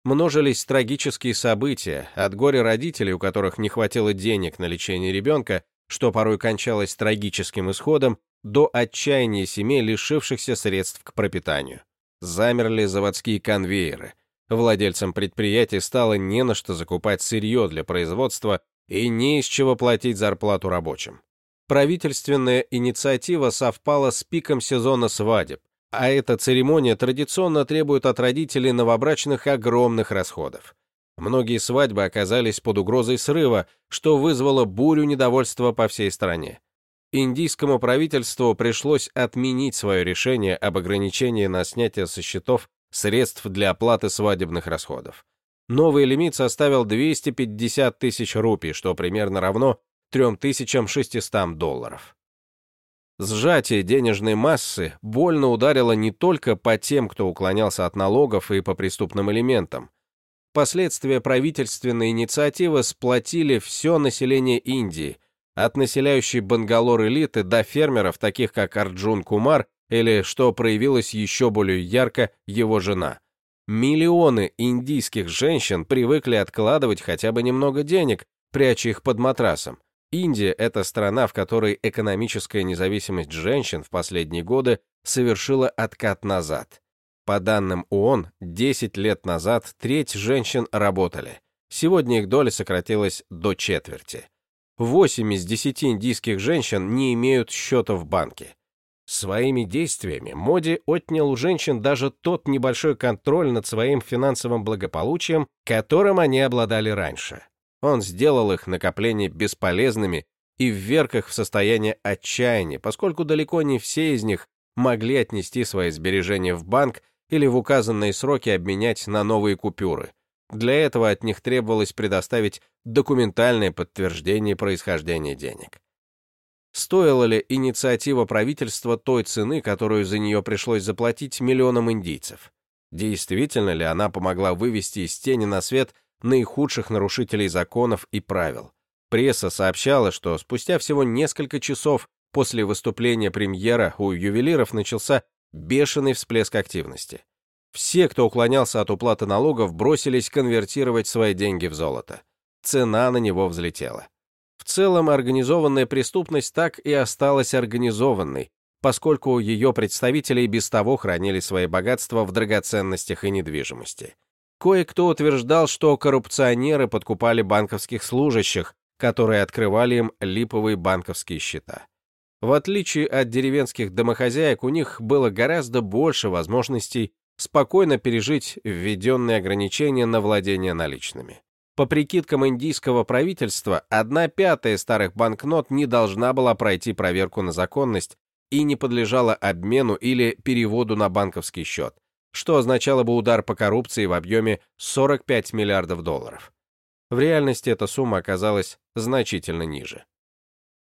Множились трагические события, от горя родителей, у которых не хватило денег на лечение ребенка, что порой кончалось трагическим исходом, до отчаяния семей, лишившихся средств к пропитанию. Замерли заводские конвейеры. Владельцам предприятий стало не на что закупать сырье для производства и не из чего платить зарплату рабочим правительственная инициатива совпала с пиком сезона свадеб, а эта церемония традиционно требует от родителей новобрачных огромных расходов. Многие свадьбы оказались под угрозой срыва, что вызвало бурю недовольства по всей стране. Индийскому правительству пришлось отменить свое решение об ограничении на снятие со счетов средств для оплаты свадебных расходов. Новый лимит составил 250 тысяч рупий, что примерно равно 3600 долларов. Сжатие денежной массы больно ударило не только по тем, кто уклонялся от налогов и по преступным элементам. Последствия правительственной инициативы сплотили все население Индии, от населяющей Бангалор элиты до фермеров, таких как Арджун Кумар или, что проявилось еще более ярко, его жена. Миллионы индийских женщин привыкли откладывать хотя бы немного денег, пряча их под матрасом, Индия – это страна, в которой экономическая независимость женщин в последние годы совершила откат назад. По данным ООН, 10 лет назад треть женщин работали. Сегодня их доля сократилась до четверти. 8 из 10 индийских женщин не имеют счета в банке. Своими действиями Моди отнял у женщин даже тот небольшой контроль над своим финансовым благополучием, которым они обладали раньше. Он сделал их накопления бесполезными и вверг их в состояние отчаяния, поскольку далеко не все из них могли отнести свои сбережения в банк или в указанные сроки обменять на новые купюры. Для этого от них требовалось предоставить документальное подтверждение происхождения денег. Стоила ли инициатива правительства той цены, которую за нее пришлось заплатить миллионам индийцев? Действительно ли она помогла вывести из тени на свет наихудших нарушителей законов и правил? Пресса сообщала, что спустя всего несколько часов после выступления премьера у ювелиров начался бешеный всплеск активности. Все, кто уклонялся от уплаты налогов, бросились конвертировать свои деньги в золото. Цена на него взлетела. В целом, организованная преступность так и осталась организованной, поскольку ее представители и без того хранили свои богатства в драгоценностях и недвижимости. Кое-кто утверждал, что коррупционеры подкупали банковских служащих, которые открывали им липовые банковские счета. В отличие от деревенских домохозяек, у них было гораздо больше возможностей спокойно пережить введенные ограничения на владение наличными. По прикидкам индийского правительства, одна пятая старых банкнот не должна была пройти проверку на законность и не подлежала обмену или переводу на банковский счет, что означало бы удар по коррупции в объеме 45 миллиардов долларов. В реальности эта сумма оказалась значительно ниже.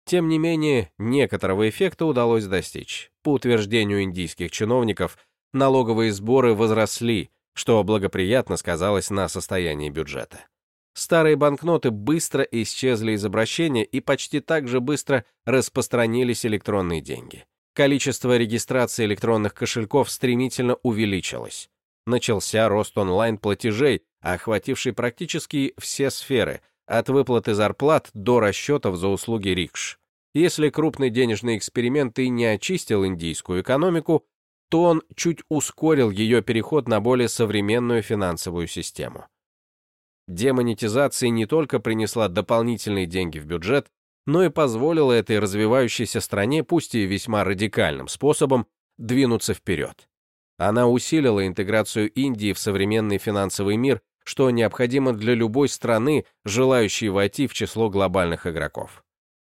Тем не менее, некоторого эффекта удалось достичь. По утверждению индийских чиновников, налоговые сборы возросли, что благоприятно сказалось на состоянии бюджета. Старые банкноты быстро исчезли из обращения и почти так же быстро распространились электронные деньги. Количество регистрации электронных кошельков стремительно увеличилось. Начался рост онлайн-платежей, охвативший практически все сферы, от выплаты зарплат до расчетов за услуги рикш. Если крупный денежный эксперимент и не очистил индийскую экономику, то он чуть ускорил ее переход на более современную финансовую систему. Демонетизация не только принесла дополнительные деньги в бюджет, но и позволила этой развивающейся стране, пусть и весьма радикальным способом, двинуться вперед. Она усилила интеграцию Индии в современный финансовый мир, что необходимо для любой страны, желающей войти в число глобальных игроков.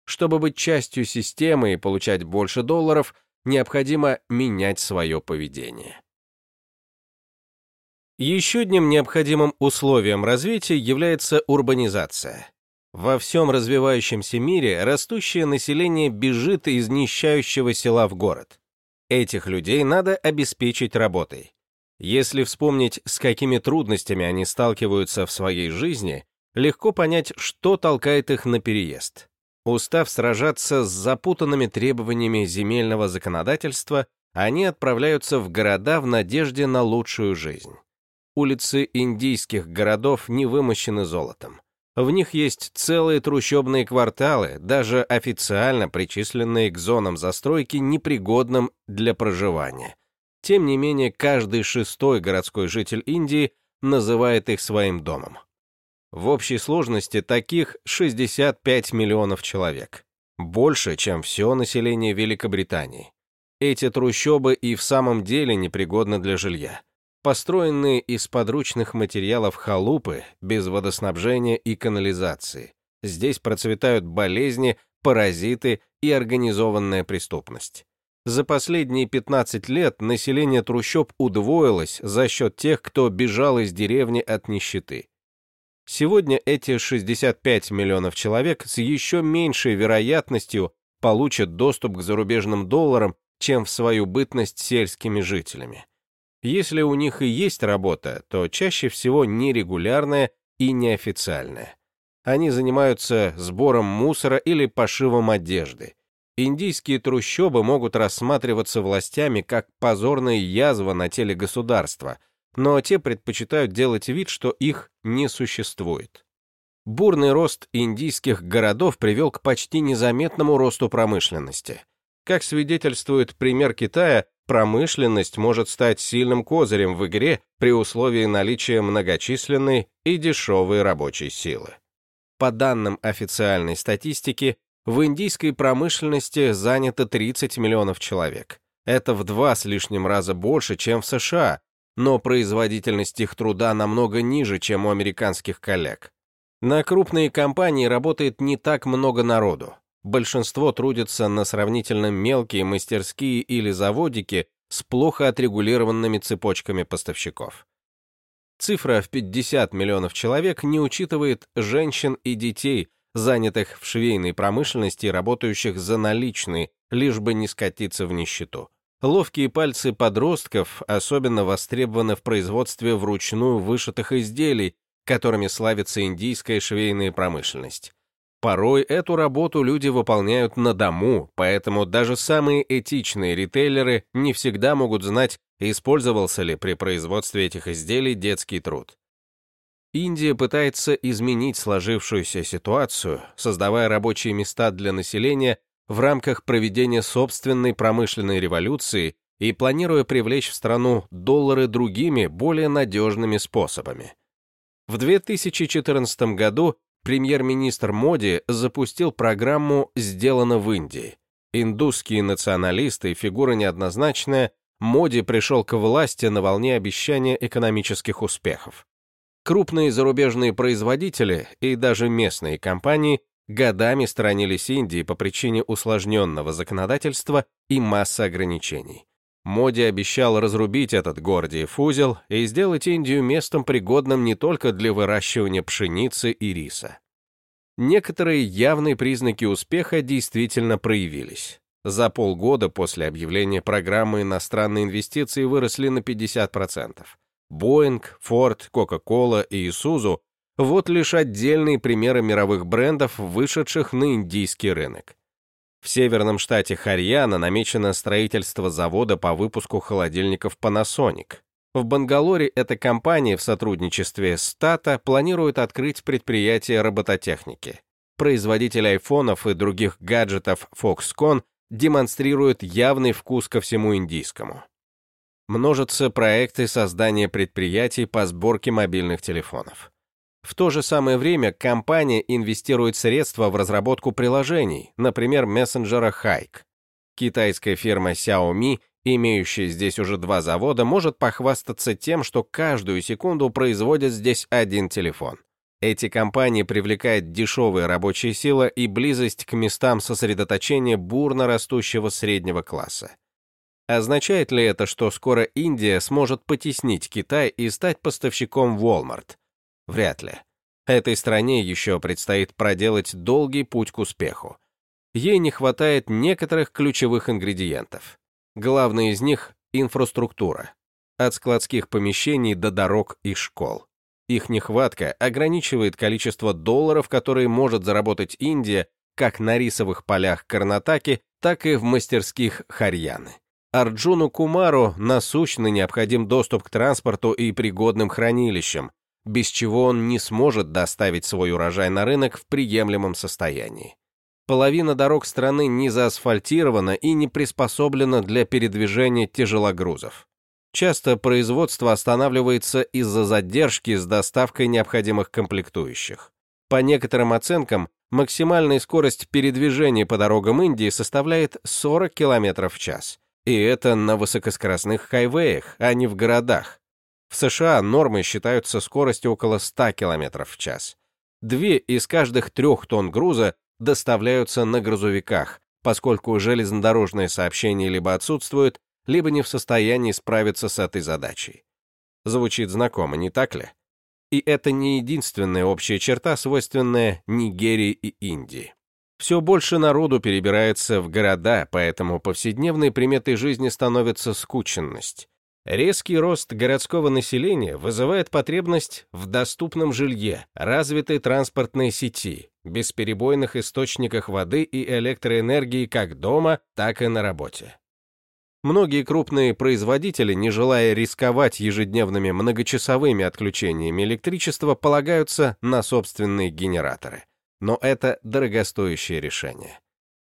Чтобы быть частью системы и получать больше долларов, необходимо менять свое поведение. Еще одним необходимым условием развития является урбанизация. Во всем развивающемся мире растущее население бежит из нищающего села в город. Этих людей надо обеспечить работой. Если вспомнить, с какими трудностями они сталкиваются в своей жизни, легко понять, что толкает их на переезд. Устав сражаться с запутанными требованиями земельного законодательства, они отправляются в города в надежде на лучшую жизнь улицы индийских городов не вымощены золотом. В них есть целые трущобные кварталы, даже официально причисленные к зонам застройки, непригодным для проживания. Тем не менее, каждый шестой городской житель Индии называет их своим домом. В общей сложности таких 65 миллионов человек. Больше, чем все население Великобритании. Эти трущобы и в самом деле непригодны для жилья построенные из подручных материалов халупы, без водоснабжения и канализации. Здесь процветают болезни, паразиты и организованная преступность. За последние 15 лет население трущоб удвоилось за счет тех, кто бежал из деревни от нищеты. Сегодня эти 65 миллионов человек с еще меньшей вероятностью получат доступ к зарубежным долларам, чем в свою бытность сельскими жителями. Если у них и есть работа, то чаще всего нерегулярная и неофициальная. Они занимаются сбором мусора или пошивом одежды. Индийские трущобы могут рассматриваться властями как позорная язва на теле государства, но те предпочитают делать вид, что их не существует. Бурный рост индийских городов привел к почти незаметному росту промышленности. Как свидетельствует пример Китая, промышленность может стать сильным козырем в игре при условии наличия многочисленной и дешевой рабочей силы. По данным официальной статистики, В индийской промышленности занято 30 миллионов человек. Это в два с лишним раза больше, чем в США, но производительность их труда намного ниже, чем у американских коллег. На крупные компании работает не так много народу. Большинство трудятся на сравнительно мелкие мастерские или заводики с плохо отрегулированными цепочками поставщиков. Цифра в 50 миллионов человек не учитывает женщин и детей, занятых в швейной промышленности и работающих за наличные, лишь бы не скатиться в нищету. Ловкие пальцы подростков особенно востребованы в производстве вручную вышитых изделий, которыми славится индийская швейная промышленность. Порой эту работу люди выполняют на дому, поэтому даже самые этичные ритейлеры не всегда могут знать, использовался ли при производстве этих изделий детский труд. Индия пытается изменить сложившуюся ситуацию, создавая рабочие места для населения в рамках проведения собственной промышленной революции и планируя привлечь в страну доллары другими, более надежными способами. В 2014 году премьер-министр Моди запустил программу «Сделано в Индии». Индусские националисты и фигура неоднозначная, Моди пришел к власти на волне обещания экономических успехов. Крупные зарубежные производители и даже местные компании годами сторонились Индии по причине усложненного законодательства и массы ограничений. Моди обещал разрубить этот Гордиев узел и сделать Индию местом пригодным не только для выращивания пшеницы и риса. Некоторые явные признаки успеха действительно проявились. За полгода после объявления программы иностранные инвестиции выросли на 50%. Boeing, Ford, Coca-Cola и Isuzu – вот лишь отдельные примеры мировых брендов, вышедших на индийский рынок. В северном штате Харьяна намечено строительство завода по выпуску холодильников Panasonic. В Бангалоре эта компания в сотрудничестве с Tata планирует открыть предприятие робототехники. Производитель айфонов и других гаджетов Foxconn демонстрирует явный вкус ко всему индийскому. Множатся проекты создания предприятий по сборке мобильных телефонов. В то же самое время компания инвестирует средства в разработку приложений, например, мессенджера Hike. Китайская фирма Xiaomi, имеющая здесь уже два завода, может похвастаться тем, что каждую секунду производит здесь один телефон. Эти компании привлекают дешевые рабочие силы и близость к местам сосредоточения бурно растущего среднего класса. Означает ли это, что скоро Индия сможет потеснить Китай и стать поставщиком Walmart? Вряд ли. Этой стране еще предстоит проделать долгий путь к успеху. Ей не хватает некоторых ключевых ингредиентов. Главный из них — инфраструктура. От складских помещений до дорог и школ. Их нехватка ограничивает количество долларов, которые может заработать Индия как на рисовых полях Карнатаки, так и в мастерских Харьяны. Арджуну Кумару насущно необходим доступ к транспорту и пригодным хранилищам, без чего он не сможет доставить свой урожай на рынок в приемлемом состоянии. Половина дорог страны не заасфальтирована и не приспособлена для передвижения тяжелогрузов. Часто производство останавливается из-за задержки с доставкой необходимых комплектующих. По некоторым оценкам, максимальная скорость передвижения по дорогам Индии составляет 40 км в час. И это на высокоскоростных хайвеях, а не в городах. В США нормой считаются скорости около 100 км в час. Две из каждых трех тонн груза доставляются на грузовиках, поскольку железнодорожное сообщение либо отсутствует, либо не в состоянии справиться с этой задачей. Звучит знакомо, не так ли? И это не единственная общая черта, свойственная Нигерии и Индии. Все больше народу перебирается в города, поэтому повседневной приметой жизни становится скученность. Резкий рост городского населения вызывает потребность в доступном жилье, развитой транспортной сети, бесперебойных источниках воды и электроэнергии как дома, так и на работе. Многие крупные производители, не желая рисковать ежедневными многочасовыми отключениями электричества, полагаются на собственные генераторы. Но это дорогостоящее решение.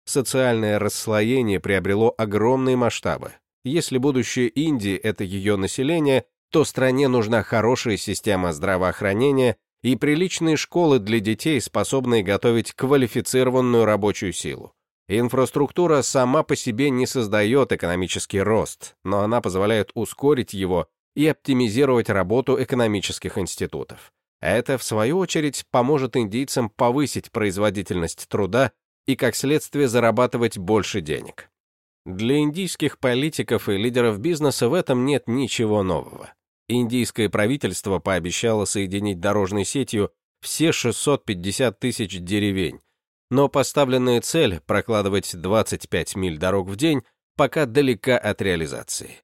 Социальное расслоение приобрело огромные масштабы. Если будущее Индии — это ее население, то стране нужна хорошая система здравоохранения и приличные школы для детей, способные готовить квалифицированную рабочую силу. Инфраструктура сама по себе не создает экономический рост, но она позволяет ускорить его и оптимизировать работу экономических институтов. Это, в свою очередь, поможет индийцам повысить производительность труда и, как следствие, зарабатывать больше денег. Для индийских политиков и лидеров бизнеса в этом нет ничего нового. Индийское правительство пообещало соединить дорожной сетью все 650 тысяч деревень, но поставленная цель прокладывать 25 миль дорог в день пока далека от реализации.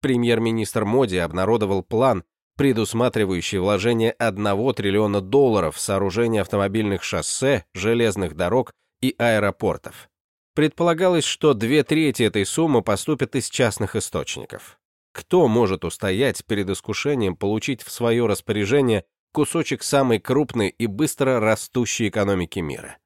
Премьер-министр Моди обнародовал план, предусматривающий вложение 1 триллиона долларов в сооружение автомобильных шоссе, железных дорог и аэропортов. Предполагалось, что две трети этой суммы поступят из частных источников. Кто может устоять перед искушением получить в свое распоряжение кусочек самой крупной и быстро растущей экономики мира?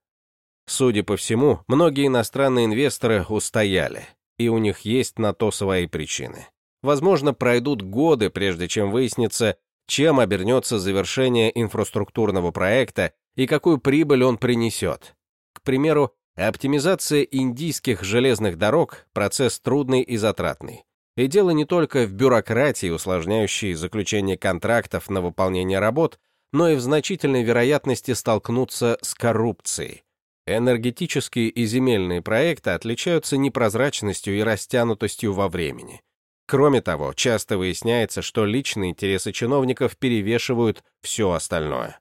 Судя по всему, многие иностранные инвесторы устояли, и у них есть на то свои причины. Возможно, пройдут годы, прежде чем выяснится, чем обернется завершение инфраструктурного проекта и какую прибыль он принесет. К примеру, оптимизация индийских железных дорог – процесс трудный и затратный. И дело не только в бюрократии, усложняющей заключение контрактов на выполнение работ, но и в значительной вероятности столкнуться с коррупцией. Энергетические и земельные проекты отличаются непрозрачностью и растянутостью во времени. Кроме того, часто выясняется, что личные интересы чиновников перевешивают все остальное.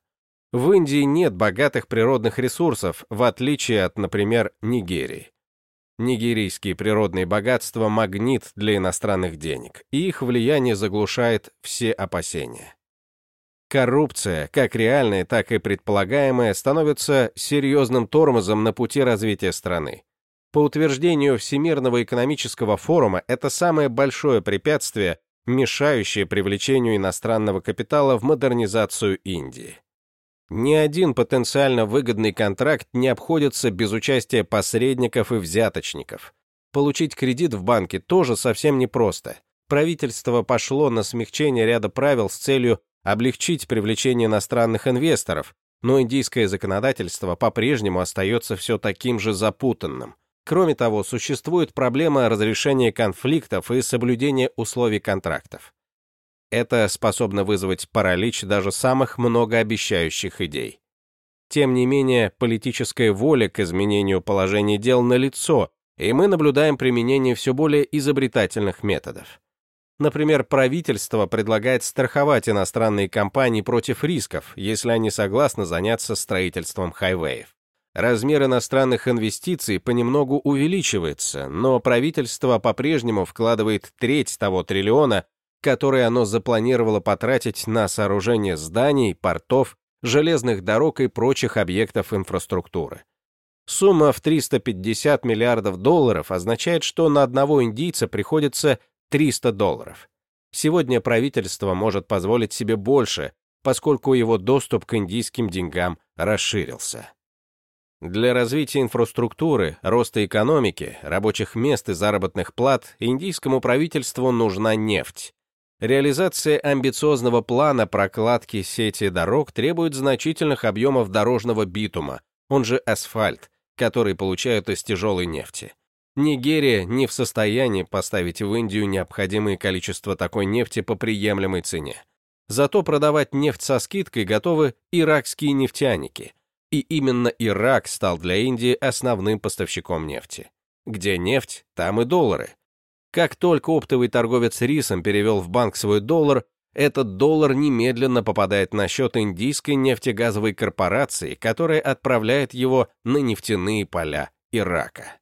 В Индии нет богатых природных ресурсов, в отличие от, например, Нигерии. Нигерийские природные богатства – магнит для иностранных денег, и их влияние заглушает все опасения. Коррупция, как реальная, так и предполагаемая, становится серьезным тормозом на пути развития страны. По утверждению Всемирного экономического форума, это самое большое препятствие, мешающее привлечению иностранного капитала в модернизацию Индии. Ни один потенциально выгодный контракт не обходится без участия посредников и взяточников. Получить кредит в банке тоже совсем непросто. Правительство пошло на смягчение ряда правил с целью облегчить привлечение иностранных инвесторов, но индийское законодательство по-прежнему остается все таким же запутанным. Кроме того, существует проблема разрешения конфликтов и соблюдения условий контрактов. Это способно вызвать паралич даже самых многообещающих идей. Тем не менее, политическая воля к изменению положения дел налицо, и мы наблюдаем применение все более изобретательных методов. Например, правительство предлагает страховать иностранные компании против рисков, если они согласны заняться строительством хайвеев. Размер иностранных инвестиций понемногу увеличивается, но правительство по-прежнему вкладывает треть того триллиона, который оно запланировало потратить на сооружение зданий, портов, железных дорог и прочих объектов инфраструктуры. Сумма в 350 миллиардов долларов означает, что на одного индийца приходится 300 долларов. Сегодня правительство может позволить себе больше, поскольку его доступ к индийским деньгам расширился. Для развития инфраструктуры, роста экономики, рабочих мест и заработных плат индийскому правительству нужна нефть. Реализация амбициозного плана прокладки сети дорог требует значительных объемов дорожного битума, он же асфальт, который получают из тяжелой нефти. Нигерия не в состоянии поставить в Индию необходимое количество такой нефти по приемлемой цене. Зато продавать нефть со скидкой готовы иракские нефтяники – и именно Ирак стал для Индии основным поставщиком нефти. Где нефть, там и доллары. Как только оптовый торговец рисом перевел в банк свой доллар, этот доллар немедленно попадает на счет индийской нефтегазовой корпорации, которая отправляет его на нефтяные поля Ирака.